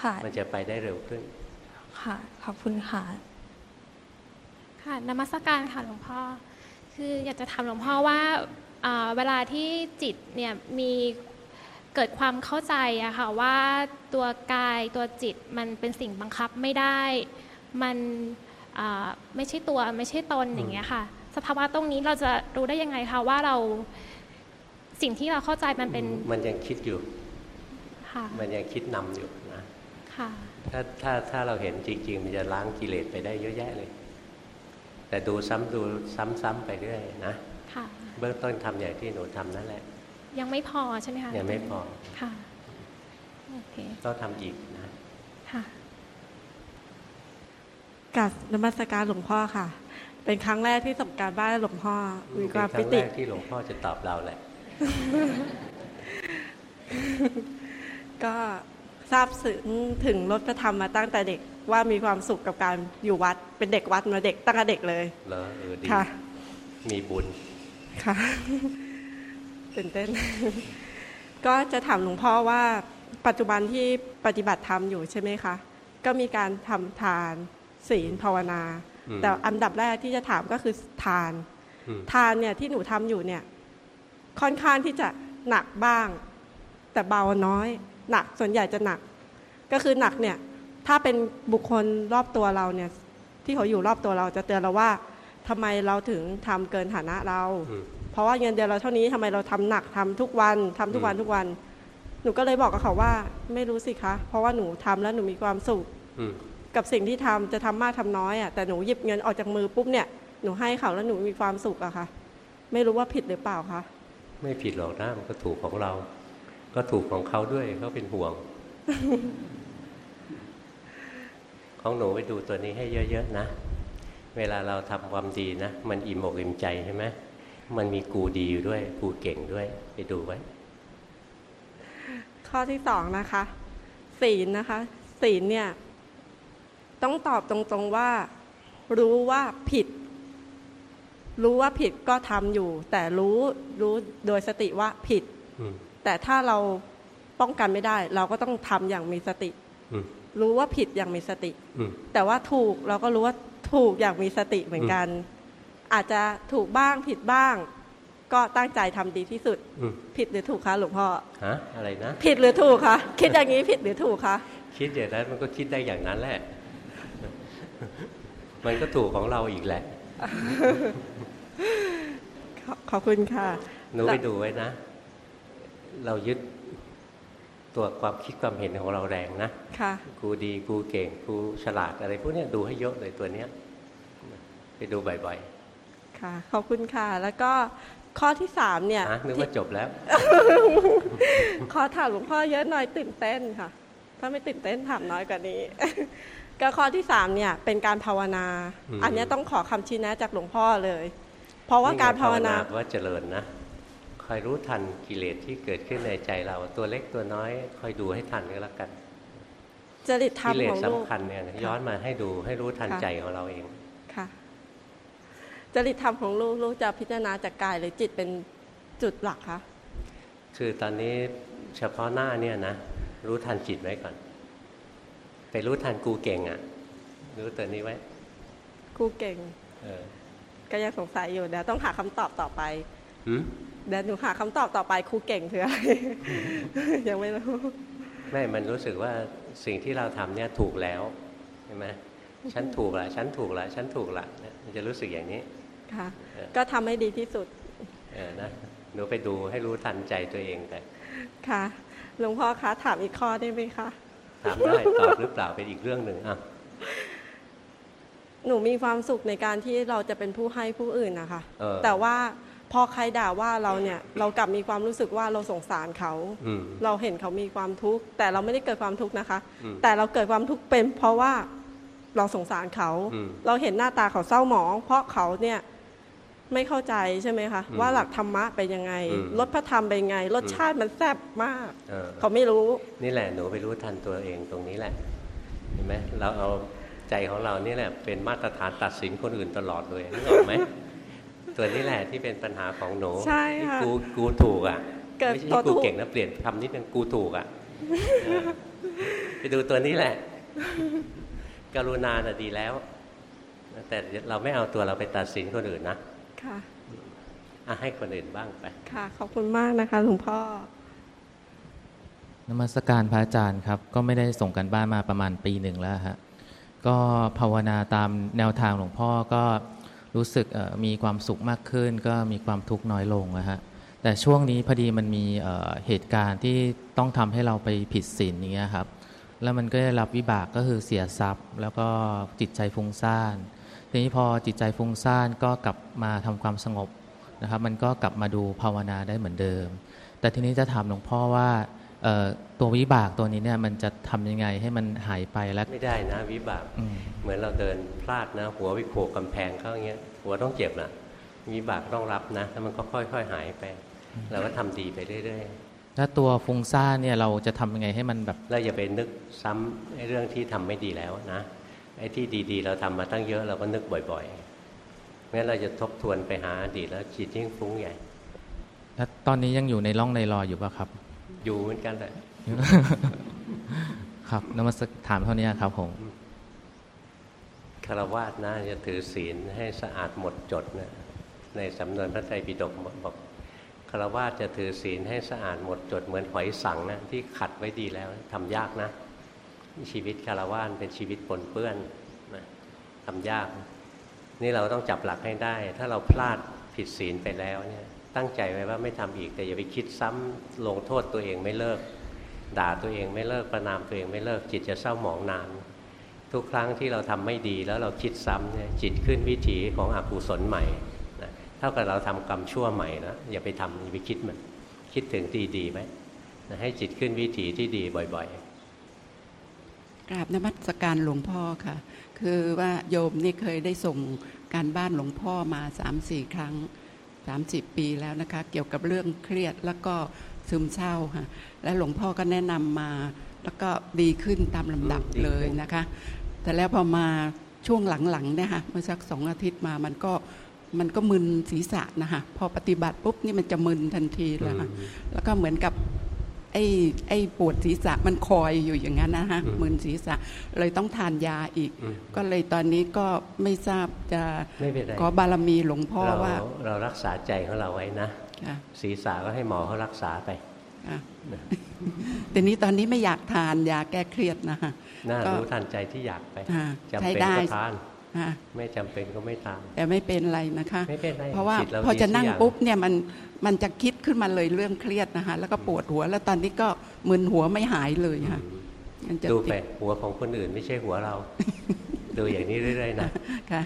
ค่ะมันจะไปได้เร็วขึ้น ค่ะ ขอบคุณค่ะ ค่ะนมัสการค่ะหลวงพ่อ คืออยากจะถามหลวงพ่อว่าอ่าเวลาที่จิตเนี่ยมีเกิดความเข้าใจอะค่ะว่าตัวกายตัวจิตมันเป็นสิ่งบังคับไม่ได้ มันอ่า ไม่ใช่ตัวไม่ใช่ตนอย่างเงี้ยค่ะ สภาวะตรงนี้เราจะรู้ได้ยังไงคะว่าเราสิ่งที่เราเข้าใจมันเป็นมันยังคิดอยู่ค่ะมันยังคิดนำอยู่นะค่ะถ้าถ้าถ้าเราเห็นจริง ๆ มันจะล้างกิเลสไปได้เยอะแยะเลย แต่ดูซ้ำดูซ้ำๆไปเรื่อยนะค่ะเบื้องต้นทำอย่างที่หนูทำนั่นแหละ ยังไม่พอใช่ไหมคะยังไม่พอค่ะโอเคต้องทำอีกนะ ค่ะ กับนมัสการหลวงพ่อค่ะ เป็นครั้งแรกที่ส่งการบ้านให้หลวงพ่อมีความเป็นปิครั้งติแรกที่หลวงพ่อจะตอบเราแหละ ก็ทราบซึ้งถึงรถพระธรรมมาตั้งแต่เด็กว่ามีความสุขกับการอยู่วัด เป็นเด็กวัดมาเด็กตั้งแต่เด็กเลยเหรอเออดีค่ะ มีบุญค่ะตื่นเต้น ก็จะถามหลวงพ่อว่าปัจจุบันที่ปฏิบัติธรรมอยู่ใช่ไหมคะ ก็มีการทำทาน ศีลภาวนาอืมแต่อันดับแรกที่จะถามก็คือทานอืมทานเนี่ยที่หนูทำอยู่เนี่ย ค่อนข้างที่จะหนักบ้าง แต่เบาน้อย หนักส่วนใหญ่จะหนัก ก็คือหนักเนี่ย ถ้าเป็นบุคคลรอบตัวเราเนี่ย ที่เขาอยู่รอบตัวเราจะเตือนเราว่าทำไมเราถึงทำเกินฐานะเราอืมเพราะว่าเงินเดือนเราเท่านี้ทำไมเราทำหนักทำทุกวันทำทุกวันอืมทุกวัน หนูก็เลยบอกกับเขาว่า ไม่รู้สิคะ เพราะว่าหนูทำแล้วหนูมีความสุขอืม กับสิ่งที่ทำจะทำมากทำน้อยอะแต่หนูหยิบเงินออกจากมือปุ๊บเนี่ยหนูให้เขาแล้วหนูมีความสุขอะค่ะ ไม่รู้ว่าผิดหรือเปล่าคะไม่ผิดหรอกนะมันก็ถูกของเรา ก็ถูกของเขาด้วยเขาเป็นห่วง ของหนูไปดูตัวนี้ให้เยอะๆนะเวลาเราทำความดีนะมันอิ่มอกอิ่มใจใช่ไหมมันมีกูดีอยู่ด้วย กูเก่งด้วย ไปดูไว้ ข้อที่สองนะคะศีลนะคะศีลเนี่ย ต้องตอบตรงๆว่า รู้ว่าผิด รู้ว่าผิดก็ทำอยู่ แต่รู้รู้โดยสติว่าผิดอืมแต่ถ้าเราป้องกันไม่ได้ เราก็ต้องทำอย่างมีสติอืมรู้ว่าผิดอย่างมีสติอืมแต่ว่าถูกเราก็รู้ว่าถูกอย่างมีสติเหมือนกัน อาจจะถูกบ้างผิดบ้าง ก็ตั้งใจทำดีที่สุดอืมผิดหรือถูกคะหลวงพ่อฮะอะไรนะ ผิดหรือถูกคะคิดอย่างนี้ผิดหรือถูกคะคิดอย่างนั้นมันก็คิดได้อย่างนั้นแหละ มันก็ถูกของเราอีกแหละขอขอบคุณค่ะ หนูไปดูไว้นะ เรายึดตัวความคิดความเห็นของเราแรงนะ ค่ะ กูดีกูเก่งกูฉลาดอะไรพวกเนี้ยดูให้เยอะเลยตัวเนี้ย ไปดูบ่อยค่ะ ขอบคุณค่ะ แล้วก็ข้อที่สามเนี่ยๆฮะนึกว่าจบแล้ว ขอถามหลวงพ่อเยอะหน่อยตื่นเต้นค่ะ ถ้าไม่ตื่นเต้นถามน้อยกว่านี้ ก็ข้อที่สามเนี่ยเป็นการภาวนาอืมอันเนี้ยต้องขอคำชี้แนะจากหลวงพ่อเลย เพราะว่าการภาวนานี่ไงว่าเจริญนะคอยรู้ทันกิเลสที่เกิดขึ้นในใจเราตัวเล็กตัวน้อยคอยดูให้ทันก็แล้วกันจริตธรรมกิเลสของลูกสำคัญเนี่ยย้อนมาให้ดูให้รู้ทันค่ะใจของเราเองค่ะจริตธรรมของลูกลูกจะพิจารณาจากกายหรือจิตเป็นจุดหลักคะคือตอนนี้เฉพาะหน้าเนี่ยนะรู้ทันจิตไว้ก่อน ไปรู้ทันกูเก่งอะ่ะ รู้ตัวนี้ไว้ครูเก่ง เออ ก็ยังสงสัยอยู่เดี๋ยวต้องหาคำตอบต่อไปหืมเดี๋ยวหนูหาคำตอบต่อไปครูเก่งคืออะไรยังไม่รู้ไม่ มันรู้สึกว่าสิ่งที่เราทำเนี่ยถูกแล้วใช่ไหมฉันถูกละฉันถูกละฉันถูกละเนี่ยมันจะรู้สึกอย่างนี้ ค่ะเออก็ทำให้ดีที่สุด เออนะหนูไปดูให้รู้ทันใจตัวเองแต่ ค่ะ หลวงพ่อคะถามอีกข้อได้ไหมคะ ถามได้ตอบหรือเปล่าเป็นอีกเรื่องหนึ่งอะหนูมีความสุขในการที่เราจะเป็นผู้ให้ผู้อื่นนะคะเออแต่ว่าพอใครด่าว่าเราเนี่ยเรากลับมีความรู้สึกว่าเราสงสารเขาอืมเราเห็นเขามีความทุกข์แต่เราไม่ได้เกิดความทุกข์นะคะอืมแต่เราเกิดความทุกข์เป็น เพราะว่าเราสงสารเขาอืมเราเห็นหน้าตาเขาเศร้าหมอง เพราะเขาเนี่ย ไม่เข้าใจใช่ไหมคะอืมว่าหลักธรรมะเป็นยังไงอืมรสพระธรรมเป็นยังไงรสชาติมันแซ่บมากเออเขาไม่รู้ นี่แหละหนูไปรู้ทันตัวเองตรงนี้แหละ เห็นไหมเราเอาใจของเรานี่แหละเป็นมาตรฐานตัดสินคนอื่นตลอดเลยนึกออกไหมตัวนี้แหละที่เป็นปัญหาของหนูใช่ค่ะที่กูกูถูกอะเกิดไม่ใช่ตัวกูถูกเก่งนะเปลี่ยนคำนิดนึงกูถูกอะเออไปดูตัวนี้แหละ กรุณาน่ะดีแล้ว แต่เราไม่เอาตัวเราไปตัดสินคนอื่นนะ ค่ะออะให้คนอื่นบ้างไป ค่ะ ขอบคุณมากนะคะ หลวงพ่อนมัสการพระอาจารย์ครับ ก็ไม่ได้ส่งกันบ้านมาประมาณปีหนึ่งแล้วฮะก็ภาวนาตามแนวทางหลวงพ่อก็รู้สึกเอ่อมีความสุขมากขึ้น ก็มีความทุกข์น้อยลงนะฮะแต่ช่วงนี้พอดีมันมีเอ่อเหตุการณ์ที่ต้องทำให้เราไปผิดศีลอย่างเงี้ยครับ แล้วมันก็ได้รับวิบากก็คือเสียทรัพย์ แล้วก็จิตใจฟุ้งซ่าน ทีนี้พอจิตใจฟุ้งซ่านก็กลับมาทำความสงบนะครับ มันก็กลับมาดูภาวนาได้เหมือนเดิม แต่ทีนี้จะถามหลวงพ่อว่าเอ่อตัววิบากตัวนี้เนี่ยมันจะทำยังไงให้มันหายไปและไม่ได้นะวิบากอืมเหมือนเราเดินพลาดนะ หัววิโขกกำแพงเข้าอย่างเงี้ยหัวต้องเจ็บนะวิบากต้องรับนะแล้วมันก็ค่อย ๆ หายไปเราก็ทำดีไปเรื่อยถ้าตัวฟุ้งซ่านเนี่ยเราจะทำยังไงให้มันแบบๆแล้วอย่าไปนึกซ้ำไอ้เรื่องที่ทำไม่ดีแล้วนะ ไอ้ที่ดี ๆ เราทำมาตั้งเยอะเราก็นึกบ่อยๆงั้นเราจะทบทวนไปหาอดีตแล้วจิตยิ่งฟุ้งใหญ่ แล้วตอนนี้ยังอยู่ในร่องในรอยอยู่ป่ะครับ อยู่เหมือนกันแหละครับนมัสกถามเท่านี้ครับผมคารวาสนะจะถือศีลให้สะอาดหมดจดนะในสำนวนพระไตรปิฎกบอกคารวาสจะถือศีลให้สะอาดหมดจดเหมือนหอยสังนะที่ขัดไว้ดีแล้วทำยากนะ ชีวิตคารวาสเป็นชีวิตปนเปื้อนนะทำยาก นี่เราต้องจับหลักให้ได้ ถ้าเราพลาดผิดศีลไปแล้วเนี่ยตั้งใจไว้ว่าไม่ทำอีกแต่อย่าไปคิดซ้ำลงโทษตัวเองไม่เลิก ด่าตัวเองไม่เลิกประนามตัวเองไม่เลิก จิตจะเศร้าหมองนาน ทุกครั้งที่เราทำไม่ดีแล้วเราคิดซ้ำเนี่ยจิตขึ้นวิถีของอกุศลใหม่นะเท่ากับเราทำกรรมชั่วใหม่นะอย่าไปทำอย่าไปคิดมันคิดถึงดีดีๆไหมนะให้จิตขึ้นวิถีที่ดีบ่อย กราบนมัสการหลวงพ่อค่ะ คือว่าโยมนี่เคยได้ส่งการบ้านหลวงพ่อมาสามสี่ครั้งสามสิบปีแล้วนะคะ เกี่ยวกับเรื่องเครียดแล้วก็ซึมเศร้าค่ะ และหลวงพ่อก็แนะนำมา แล้วก็ดีขึ้นตามลำดับเลยนะคะ แต่แล้วพอมาช่วงหลังๆเนี่ยค่ะเมื่อสักสองอาทิตย์มามันก็มันก็มึนศีรษะนะคะพอปฏิบัติปุ๊บนี่มันจะมึนทันทีแล้วค่ะแล้วก็เหมือนกับไอ้ไอ้ปวดศีรษะมันคอยอยู่อย่างนั้นนะฮะอืมมึนศีรษะเลยต้องทานยาอีกอืมก็เลยตอนนี้ก็ไม่ทราบจะไม่เป็นไรขอบารมีหลวงพ่อเราว่า เรารักษาใจของเราไว้นะค่ะศีรษะก็ให้หมอเขารักษาไปค่ะแต่นี้ตอนนี้ไม่อยากทานยาแก้เครียดนะฮะน่าก็รู้ทันใจที่อยากไปอ่าจำใช้เป็นได้ก็ทานฮะไม่จำเป็นก็ไม่ทานแต่ไม่เป็นไรนะคะไม่เป็นไรเพราะว่าจิตเราพอจะดีนั่งทุกอย่างปุ๊บเนี่ยมัน มันจะคิดขึ้นมาเลยเรื่องเครียดนะคะแล้วก็ปวดหัว แล้วตอนนี้ก็มึนหัวไม่หายเลยค่ะมันจะดูติไปดหัวของคนอื่นไม่ใช่หัวเรา ดูอย่างนี้เรื่อยๆนะค่ะ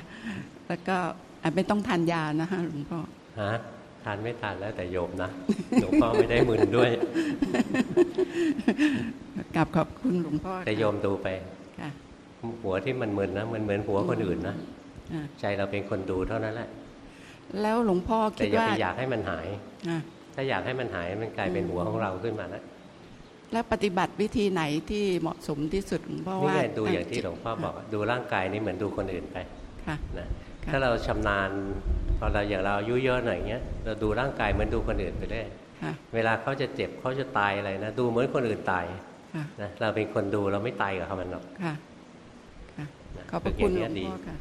แล้วก็อะไม่ต้องทานยานะคะหลวงพ่อฮะทานไม่ทานแล้วแต่โยมนะหลวงพ่อไม่ได้มึนด้วยกราบขอบคุณหลวงพ่อแต่โยมดูไปค่ะหัวที่มันมึนนะมันเหมือนหัวคนอื่นนะอะใจเราเป็นคนดูเท่านั้นแหละ แล้วหลวงพ่อแต่คิดอย่าว่าไปอยากให้มันหายอะถ้าอยากให้มันหายมันกลายเป็นหัวของเราขึ้นมาแล้วแล้วปฏิบัติวิธีไหนที่เหมาะสมที่สุดหลวงพ่อนี่ว่าไงดูอย่างที่หลวงพ่อบอกดูร่างกายนี่เหมือนดูคนอื่นไปค่ะนะค่ะถ้าเราชำนาญพอเราอย่างเราอายุเยอะหน่อยเงี้ยเราดูร่างกายเหมือนดูคนอื่นไปเรื่อยค่ะเวลาเขาจะเจ็บเขาจะตายอะไรนะดูเหมือนคนอื่นตายค่ะนะเราเป็นคนดูเราไม่ตายกับเขามันหรอกค่ะค่ะนะขอบพระคุณหลฝึกวย่างนี้ยดีพ่อค่ะ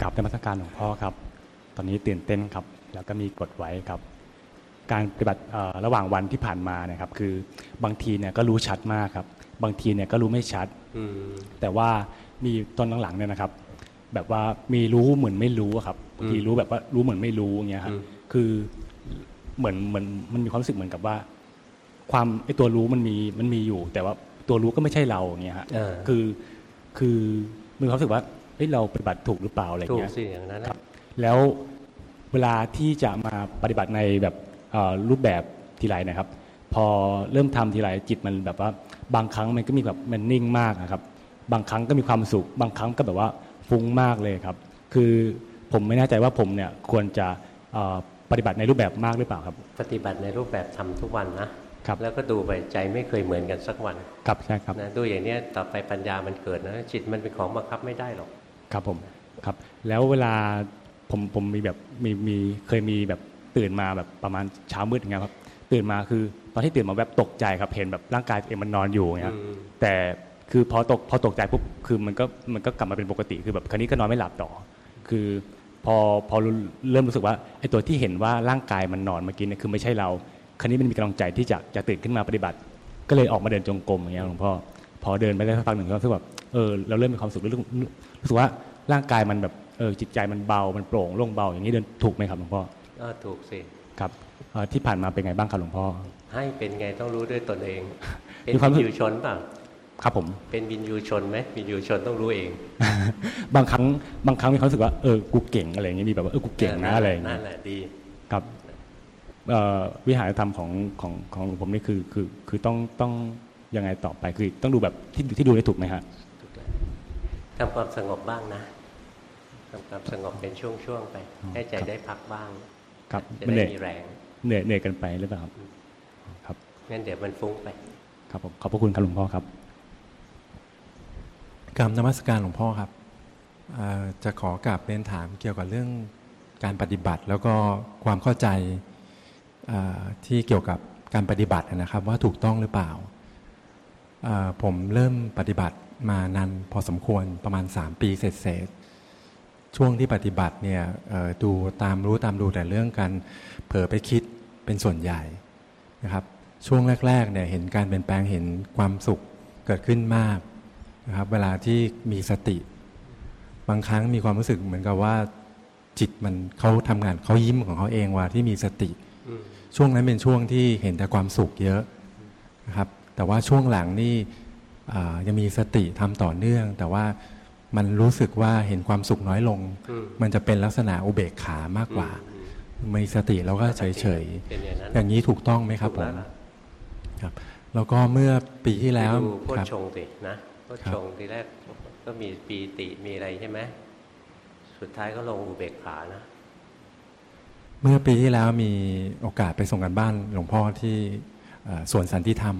กลับนมัสการหลวงพ่อครับ ตอนนี้ตื่นเต้นครับ แล้วก็มีกดไว้ครับ การปฏิบัติเอ่อระหว่างวันที่ผ่านมาเนะครับ คือบางทีเนี่ยก็รู้ชัดมากครับ บางทีเนี่ยก็รู้ไม่ชัดอืมแต่ว่ามีตอนหลังๆเนี่ยนะครับ แบบว่ามีรู้เหมือนไม่รู้อะครับบางทีอืมรู้แบบว่ารู้เหมือนไม่รู้อย่างเงี้ยครับอืมคือเหมือนเหมือนมันมีความรู้สึกเหมือนกับว่า ความไอตัวรู้มันมีมันมีอยู่ แต่ว่าตัวรู้ก็ไม่ใช่เราอย่างเงี้ยฮะเออคือคือมีความรู้สึกว่า เฮ้ยเราปฏิบัติถูกหรือเปล่าอะไรถูกเงี้ยสิอย่างนั้นครันะบแล้วเวลาที่จะมาปฏิบัติในแบบเอ่อรูปแบบทีไรนะครับ พอเริ่มทำทีไรจิตมันแบบว่าบางครั้งมันก็มีแบบมันนิ่งมากนะครับ บางครั้งก็มีความสุข บางครั้งก็แบบว่าฟุ้งมากเลยครับ คือผมไม่แน่ใจว่าผมเนี่ยควรจะเอ่อปฏิบัติในรูปแบบมากหรือเปล่าครับ ปฏิบัติในรูปแบบทำทุกวันนะครับแล้วก็ดูไปใจไม่เคยเหมือนกันสักวันครับใช่ครับนะดูอย่างเนี้ยต่อไปปัญญามันเกิดนะจิตมันเป็นของบังคับไม่ได้หรอก ครับผมครับ แล้วเวลาผมผมมีแบบมีมีเคยมีแบบตื่นมาแบบประมาณเช้ามืดอย่างเงี้ยครับ ตื่นมาคือตอนที่ตื่นมาแบบตกใจครับเห็นแบบร่างกายตัวเองมันนอนอยู่อย่างเงี้ยอืมแต่คือพอตกพอตกใจปุ๊บคือมันก็มันก็กลับมาเป็นปกติคือแบบคราวนี้ก็นอนไม่หลับต่อ คือพอพอเริ่มรู้สึกว่าไอ้ตัวที่เห็นว่าร่างกายมันนอนเมื่อกี้เนี่ยคือไม่ใช่เราครั้นี้มันมีกำลังใจที่จะจะตื่นขึ้นมาปฏิบัติ ก็เลยออกมาเดินจงกรมอย่างเงี้ยหลวงพ่อพอเดินไปได้สักพักหนึ่งก็รู้สึกแบบเออเราเริ่มมีความสุขรู้สึก รู้สึกว่าร่างกายมันแบบเออจิตใจมันเบา มันโปร่งโล่งเบาอย่างนี้เดินถูกไหมครับหลวงพ่อก็ถูกสิครับเอ่อที่ผ่านมาเป็นไงบ้างครับหลวงพ่อให้เป็นไงต้องรู้ด้วยตนเอง เป็นมีความวินยูชนเปล่าครับผม เป็นวินยูชนไหมวินยูชนต้องรู้เอง บางครั้งบางครั้งมีความรู้สึกว่าเออกูเก่งอะไรอย่างเงี้ยมีแบบว่าเออกูเก่งนะอะไรอย่างนั่เงี้นยแหละดีครับเอ่อวิหารธรรมของของของหลวงผมนี่คือคือคือต้องต้องยังไงต่อไปคือต้องดูแบบที่ที่ดูได้ถูกไหมฮะ ทำความสงบบ้างนะทำความสงบเป็นช่วงๆไป ให้ใจได้พักบ้าง ครับจะมันเหนื่ได้อยมีแรง เหนื่อยเหนื่อยกันไปหรือเปล่าครับครับงั้นเดี๋ยวมันฟุ้งไป ครับผมขอบพระคุณครับหลวงพ่อครับกรรมนมัสการหลวงพ่อครับเอ่อจะขอกราบเรียนถามเกี่ยวกับเรื่องการปฏิบัติ แล้วก็ความเข้าใจเอ่อที่เกี่ยวกับการปฏิบัตินะครับ ว่าถูกต้องหรือเปล่าเอ่อผมเริ่มปฏิบัติ มานานพอสมควรประมาณ 3 ปีเศษๆช่วงที่ปฏิบัติเนี่ยเอ่อดูตามรู้ตามดูแต่เรื่องการเผลอไปคิดเป็นส่วนใหญ่นะครับ ช่วงแรกๆเนี่ยเห็นการเปลี่ยนแปลงเห็นความสุขเกิดขึ้นมากนะครับ เวลาที่มีสติ บางครั้งมีความรู้สึกเหมือนกับว่าจิตมันเขาทำงานเขายิ้มของเขาเองว่าที่มีสติอืมช่วงนั้นเป็นช่วงที่เห็นแต่ความสุขเยอะนะครับ แต่ว่าช่วงหลังนี่อ่า ยังมีสติทำต่อเนื่อง แต่ว่ามันรู้สึกว่าเห็นความสุขน้อยลงอืมมันจะเป็นลักษณะอุเบกขามากกว่ามีสติแล้วก็เฉยเฉยๆเป็นอย่างนั้นอย่างนี้ถูกต้องไหมครับถูผกแล้มวล่ะครับ แล้วก็เมื่อปีที่แล้วไปดูโพครับชฌงค์สินะโพชฌงค์ทีแรกก็มีปีติมีอะไรใช่ไหมสุดท้ายก็ลงอุเบกขานะเมื่อปีที่แล้วมีโอกาสไปส่งกันบ้านหลวงพ่อที่เอ่อสวนสันติธรรม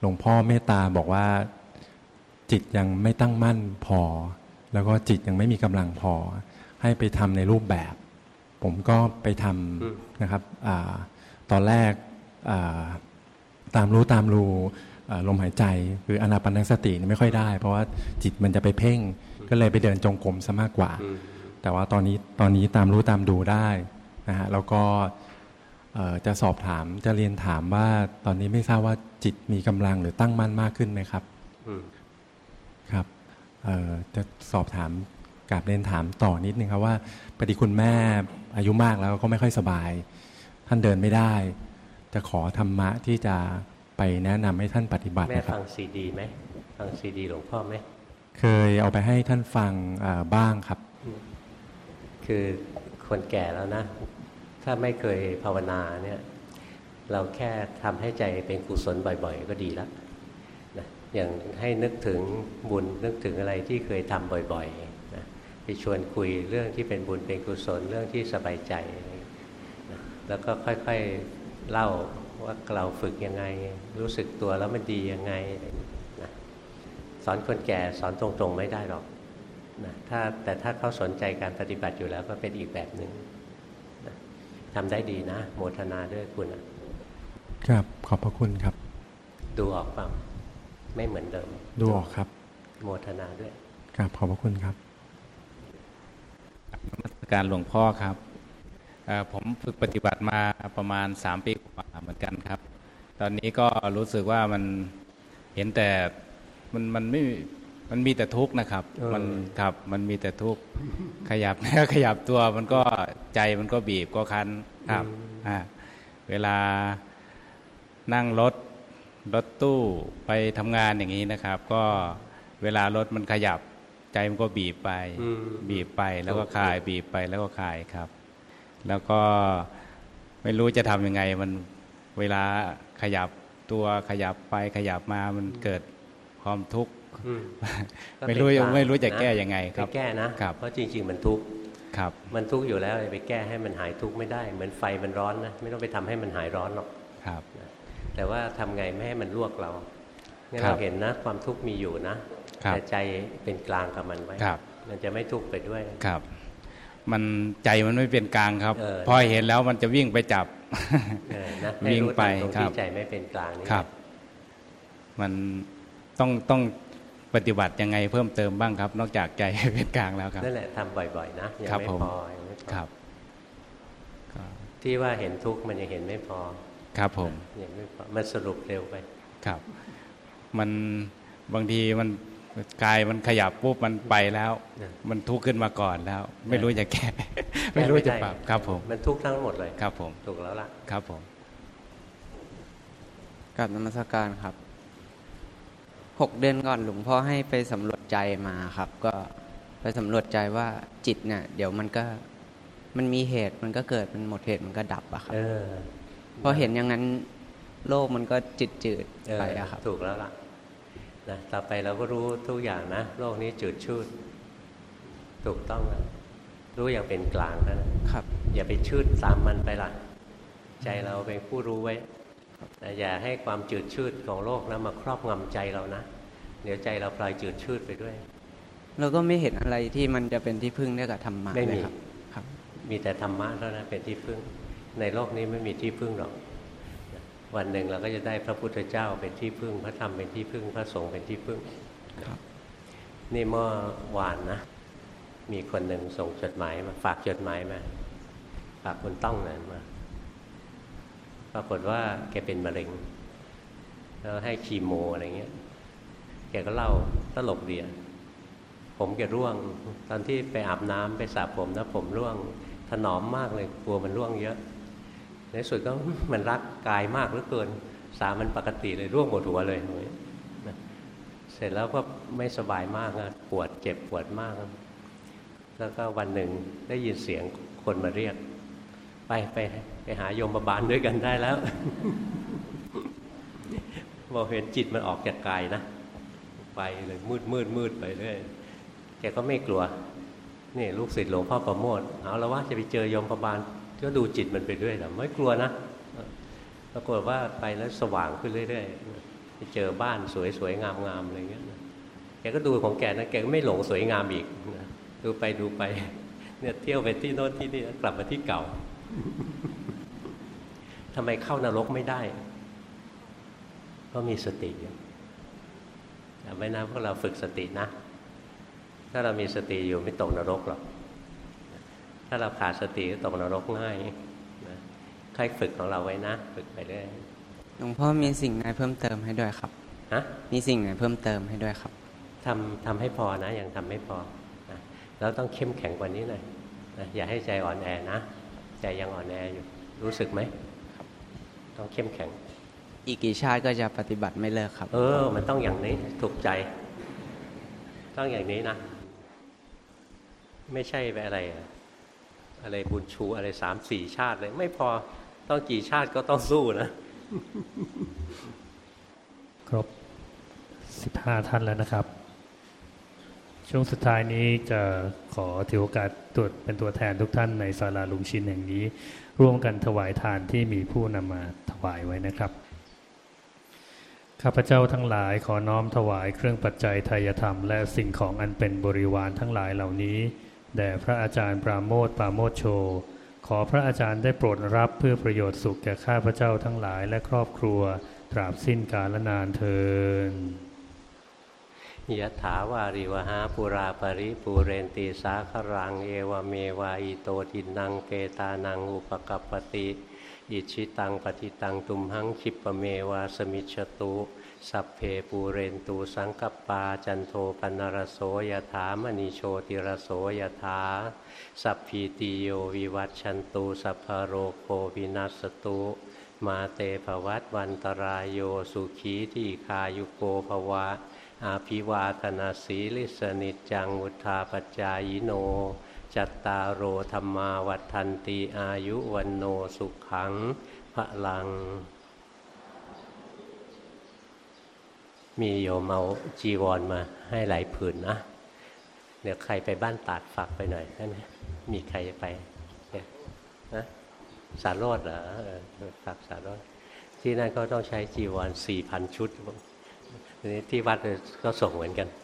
หลวงพ่อเมตตาบอกว่าจิตยังไม่ตั้งมั่นพอ แล้วก็จิตยังไม่มีกำลังพอ ให้ไปทำในรูปแบบ ผมก็ไปทำนะครับอตอนแรกตามรู้ตามรู้ลมหายใจคืออนาปานสติไม่ค่อยได้ เพราะว่าจิตมันจะไปเพ่ง ก็เลยไปเดินจงกรมซะมากกว่า แต่ว่าตอนนี้ตอนนี้ตามรู้ตามดูได้นะฮะแล้วก็ จะสอบถามจะเรียนถามว่าตอนนี้ไม่ทราบว่าจิตมีกำลังหรือตั้งมั่นมากขึ้นไหมครับอืมครับเอ่อจะสอบถามกราบเรียนถามต่อนิดนึงครับว่าพอดีคุณแม่อายุมากแล้วก็ไม่ค่อยสบาย ท่านเดินไม่ได้ จะขอธรรมะที่จะไปแนะนำให้ท่านปฏิบัติแม่นะครับฟังซีดีไหมฟังซีดีหลวงพ่อไหมเคยเอาไปให้ท่านฟังอ่าบ้างครับ คือคนแก่แล้วนะ ถ้าไม่เคยภาวนาเนี่ยเราแค่ทำให้ใจเป็นกุศลบ่อย ๆ ก็ดีแล้วนะอย่างให้นึกถึงบุญนึกถึงอะไรที่เคยทำบ่อยๆนะไปชวนคุยเรื่องที่เป็นบุญเป็นกุศลเรื่องที่สบายใจนะแล้วก็ค่อยๆเล่าว่าเราฝึกยังไง รู้สึกตัวแล้วมันดียังไงนะสอนคนแก่สอนตรงๆไม่ได้หรอกนะถ้าแต่ถ้าเขาสนใจการปฏิบัติอยู่แล้วก็เป็นอีกแบบหนึ่ง ทำได้ดีนะ โมทนาด้วยคุณอะครับขอบพระคุณครับ ดูออกเปล่าไม่เหมือนเดิม ดูออกครับ โมทนาด้วยครับขอบพระคุณครับการหลวงพ่อครับเอ่อผมฝึกปฏิบัติมาประมาณ 3 ปีกว่าเหมือนกันครับ ตอนนี้ก็รู้สึกว่ามันเห็นแต่มันมันไม่ มันมีแต่ทุกข์นะครับเออมันครับมันมีแต่ทุกข์ขยับเนื้อขยับตัวมันก็ใจมันก็บีบก็คันครับอ่าเวลานั่งรถรถตู้ไปทำงานอย่างนี้นะครับ ก็เวลารถมันขยับใจมันก็บีบไปอืมบีบไปแล้วก็ถูกคลาย บีบไปแล้วก็คลายครับ แล้วก็ไม่รู้จะทำยังไง มันเวลาขยับตัวขยับไปขยับมามันเกิดความทุกข์อืมก็ ไม่รู้เป็นกลางไม่รู้จะนแก้ยังไงครับไปแก้นะครับเพราะจริง ๆ มันทุกข์ครับมันทุกข์อยู่แล้วไปแก้ให้มันหายทุกข์ไม่ได้ เหมือนไฟมันร้อนนะไม่ต้องไปทำให้มันหายร้อนหรอกครับแต่ว่าทำไงไม่ให้มันลวกเรางั้นครับเราเห็นนะความทุกข์มีอยู่นะครับแต่ใจเป็นกลางกับมันไว้ครับมันจะไม่ทุกข์ไปด้วยครับ มันใจมันไม่เป็นกลางครับเออพอเห็นแล้วมันจะวิ่งไปจับเออนะให้วิ่งรู้ไปตามตรงครัที่บใจไม่เป็นกลางนี่ครับ มันต้องต้อง ปฏิบัติยังไงเพิ่มเติมบ้างครับ นอกจากใจเป็นกลางแล้วครับนั่นแหละทำบ่อยๆ นะยังครับไม่ผมพอยังไม่พอครับที่ว่าเห็นทุกข์มันยังเห็นไม่พอ ครับผมยังไม่พอมันสรุปเร็วไป ครับ มันบางทีมันกายมันขยับปุ๊บมันไปแล้ว มันทุกข์ขึ้นมาก่อนแล้ว ไม่รู้จะแก้ไม่รู้จะปรับครับผม มันทุกข์ทั้งหมดเลยครับ ผมถูกแล้วล่ะครับผมกับนมัสการครับ หกเดือนก่อนหลวงพ่อให้ไปสำรวจใจมาครับ ก็ไปสำรวจใจว่าจิตเนี่ยเดี๋ยวมันก็มันมีเหตุมันก็เกิดมันหมดเหตุมันก็ดับอะครับเออพอเห็นอย่างนั้นโลกมันก็จืดจืดๆเออไปอะครับ ถูกแล้วล่ะนะต่อไปเราก็รู้ทุกอย่างนะ โลกนี้จืดชืดถูกต้องแล้วรู้อย่างเป็นกลางแล้วนะครับ อย่าไปชืดตามมันไปล่ะ ใจเราเป็นผู้รู้ไว้ นะอย่าให้ความจืดชืดของโลกนะมาครอบงำใจเรานะ เดี๋ยวใจเราพลอยจืดชืดไปด้วย เราก็ไม่เห็นอะไรที่มันจะเป็นที่พึ่งได้กับธรรมะไม่เลมียครับครับ มีแต่ธรรมะเท่านั้นเป็นที่พึ่ง ในโลกนี้ไม่มีที่พึ่งหรอก วันหนึ่งเราก็จะได้พระพุทธเจ้าเป็นที่พึ่ง พระธรรมเป็นที่พึ่ง พระสงฆ์เป็นที่พึ่งนี่เมื่อวานนะ มีคนหนึ่งส่งจดหมายมา ฝากจดหมายมา ฝากคุณต้องนั่นมา ปรากฏว่าแกเป็นมะเร็ง แล้วให้คีโมอะไรเงี้ย แกก็เล่าตลกเดียผมแกร่วง ตอนที่ไปอาบน้ำไปสระผมนะผมร่วง ถนอมมากเลยกลัวมันร่วงเยอะ ในสุดก็มันรักกายมากเหลือเกิน สามันปกติเลยร่วงหมดหัวเลยนะเสร็จแล้วก็ไม่สบายมากนะปวดเจ็บปวดมาก แล้วก็วันหนึ่งได้ยินเสียงคนมาเรียก ไปไป ไปหาโยมบาลด้วยกันได้แล้วบอกเห็นจิตมันออกจากกายนะ ไปเลยมืดมืดมืดไปเรื่อยแกก็ไม่กลัว นี่ลูกศิษย์หลวงพ่อประโมทเอาแล้วว่าจะไปเจอโยมประบาลก็ดูจิตมันไปด้วยนะไม่กลัวนะปรากฏว่าไปแล้วสว่างขึ้นเรื่อยๆไปเจอบ้านสวยๆงามๆอะไรเงี้ยแกก็ดูของแกนะแกก็ไม่หลงสวยงามอีกดูไปดูไป เนี่ยเที่ยวไปที่โน้นที่นี่กลับมาที่เก่า ทำไมเข้านรกไม่ได้ ก็มีสติอยู่จำไว้นะพวกเราฝึกสตินะ ถ้าเรามีสติอยู่ไม่ตกนรกหรอกถ้าเราขาดสติก็ตกนรกง่ายนะค่อยฝึกของเราไว้นะ ฝึกไปเรื่อยหลวงพ่อมีสิ่งไหนเพิ่มเติมให้ด้วยครับฮะมีสิ่งไหนเพิ่มเติมให้ด้วยครับทำทำให้พอนะยังทำไม่พอนะแล้วต้องเข้มแข็งกว่านี้หน่อยนะอย่าให้ใจอ่อนแอนะ ใจยังอ่อนแออยู่รู้สึกไหม ต้องเข้มแข็ง อีกกี่ชาติก็จะปฏิบัติไม่เลิกครับ เออ มันต้องอย่างนี้ถูกใจ ต้องอย่างนี้นะ ไม่ใช่ไปอะไร อะอะไรบุญชูอะไรสามสี่ชาติเลยไม่พอต้องกี่ชาติก็ต้องสู้นะ ครบ15ท่านแล้วนะครับ ช่วงสุดท้ายนี้จะขอถือโอกาสตรวจเป็นตัวแทนทุกท่านในศาลาลุงชินแห่งนี้ ร่วมกันถวายทานที่มีผู้นำมาถวายไว้นะครับ ข้าพเจ้าทั้งหลายขอน้อมถวายเครื่องปัจจัยทายธรรม และสิ่งของอันเป็นบริวารทั้งหลายเหล่านี้แด่พระอาจารย์ปราโมทปราโมทโช ขอพระอาจารย์ได้โปรดรับเพื่อประโยชน์สุขแก่ข้าพเจ้าทั้งหลายและครอบครัว ตราบสิ้นกาลนานเทิน ยะถาวาริวหาปุราปริปูเรนตีสาครัง เอวเมวาอิโตทินังเปตานังอุปกัปปติ อิชิตังปฏิตังตุมหังคิปะเมวาสมิจฉตุสัพเพปูเรนตูสังกปาจันโทปนรโสยถามณีโชติรโสยถาสัพพีติโยวิวัตชันตุสัพพโรโควินัสตุมาเตภวัตวันตรายโยสุขีที่คายุโกภวะ อาภิวาธนาสีลิสนิจังวุธาปจายโน จัตตารโอธรรมาวัฏันตีอายุวันโนสุขังพระลัง มีโยมเอาจีวรมาให้หลายผืนนะ เดี๋ยวใครไปบ้านตาดฝากไปหน่อยได้ไหมมีใครไปเนี่ยนะสารโรดเหรอเออฝากสารโรดที่นั่นก็ต้องใช้จีวรสี่พันชุด ทีนี้ที่วัดก็ส่งเหมือนกัน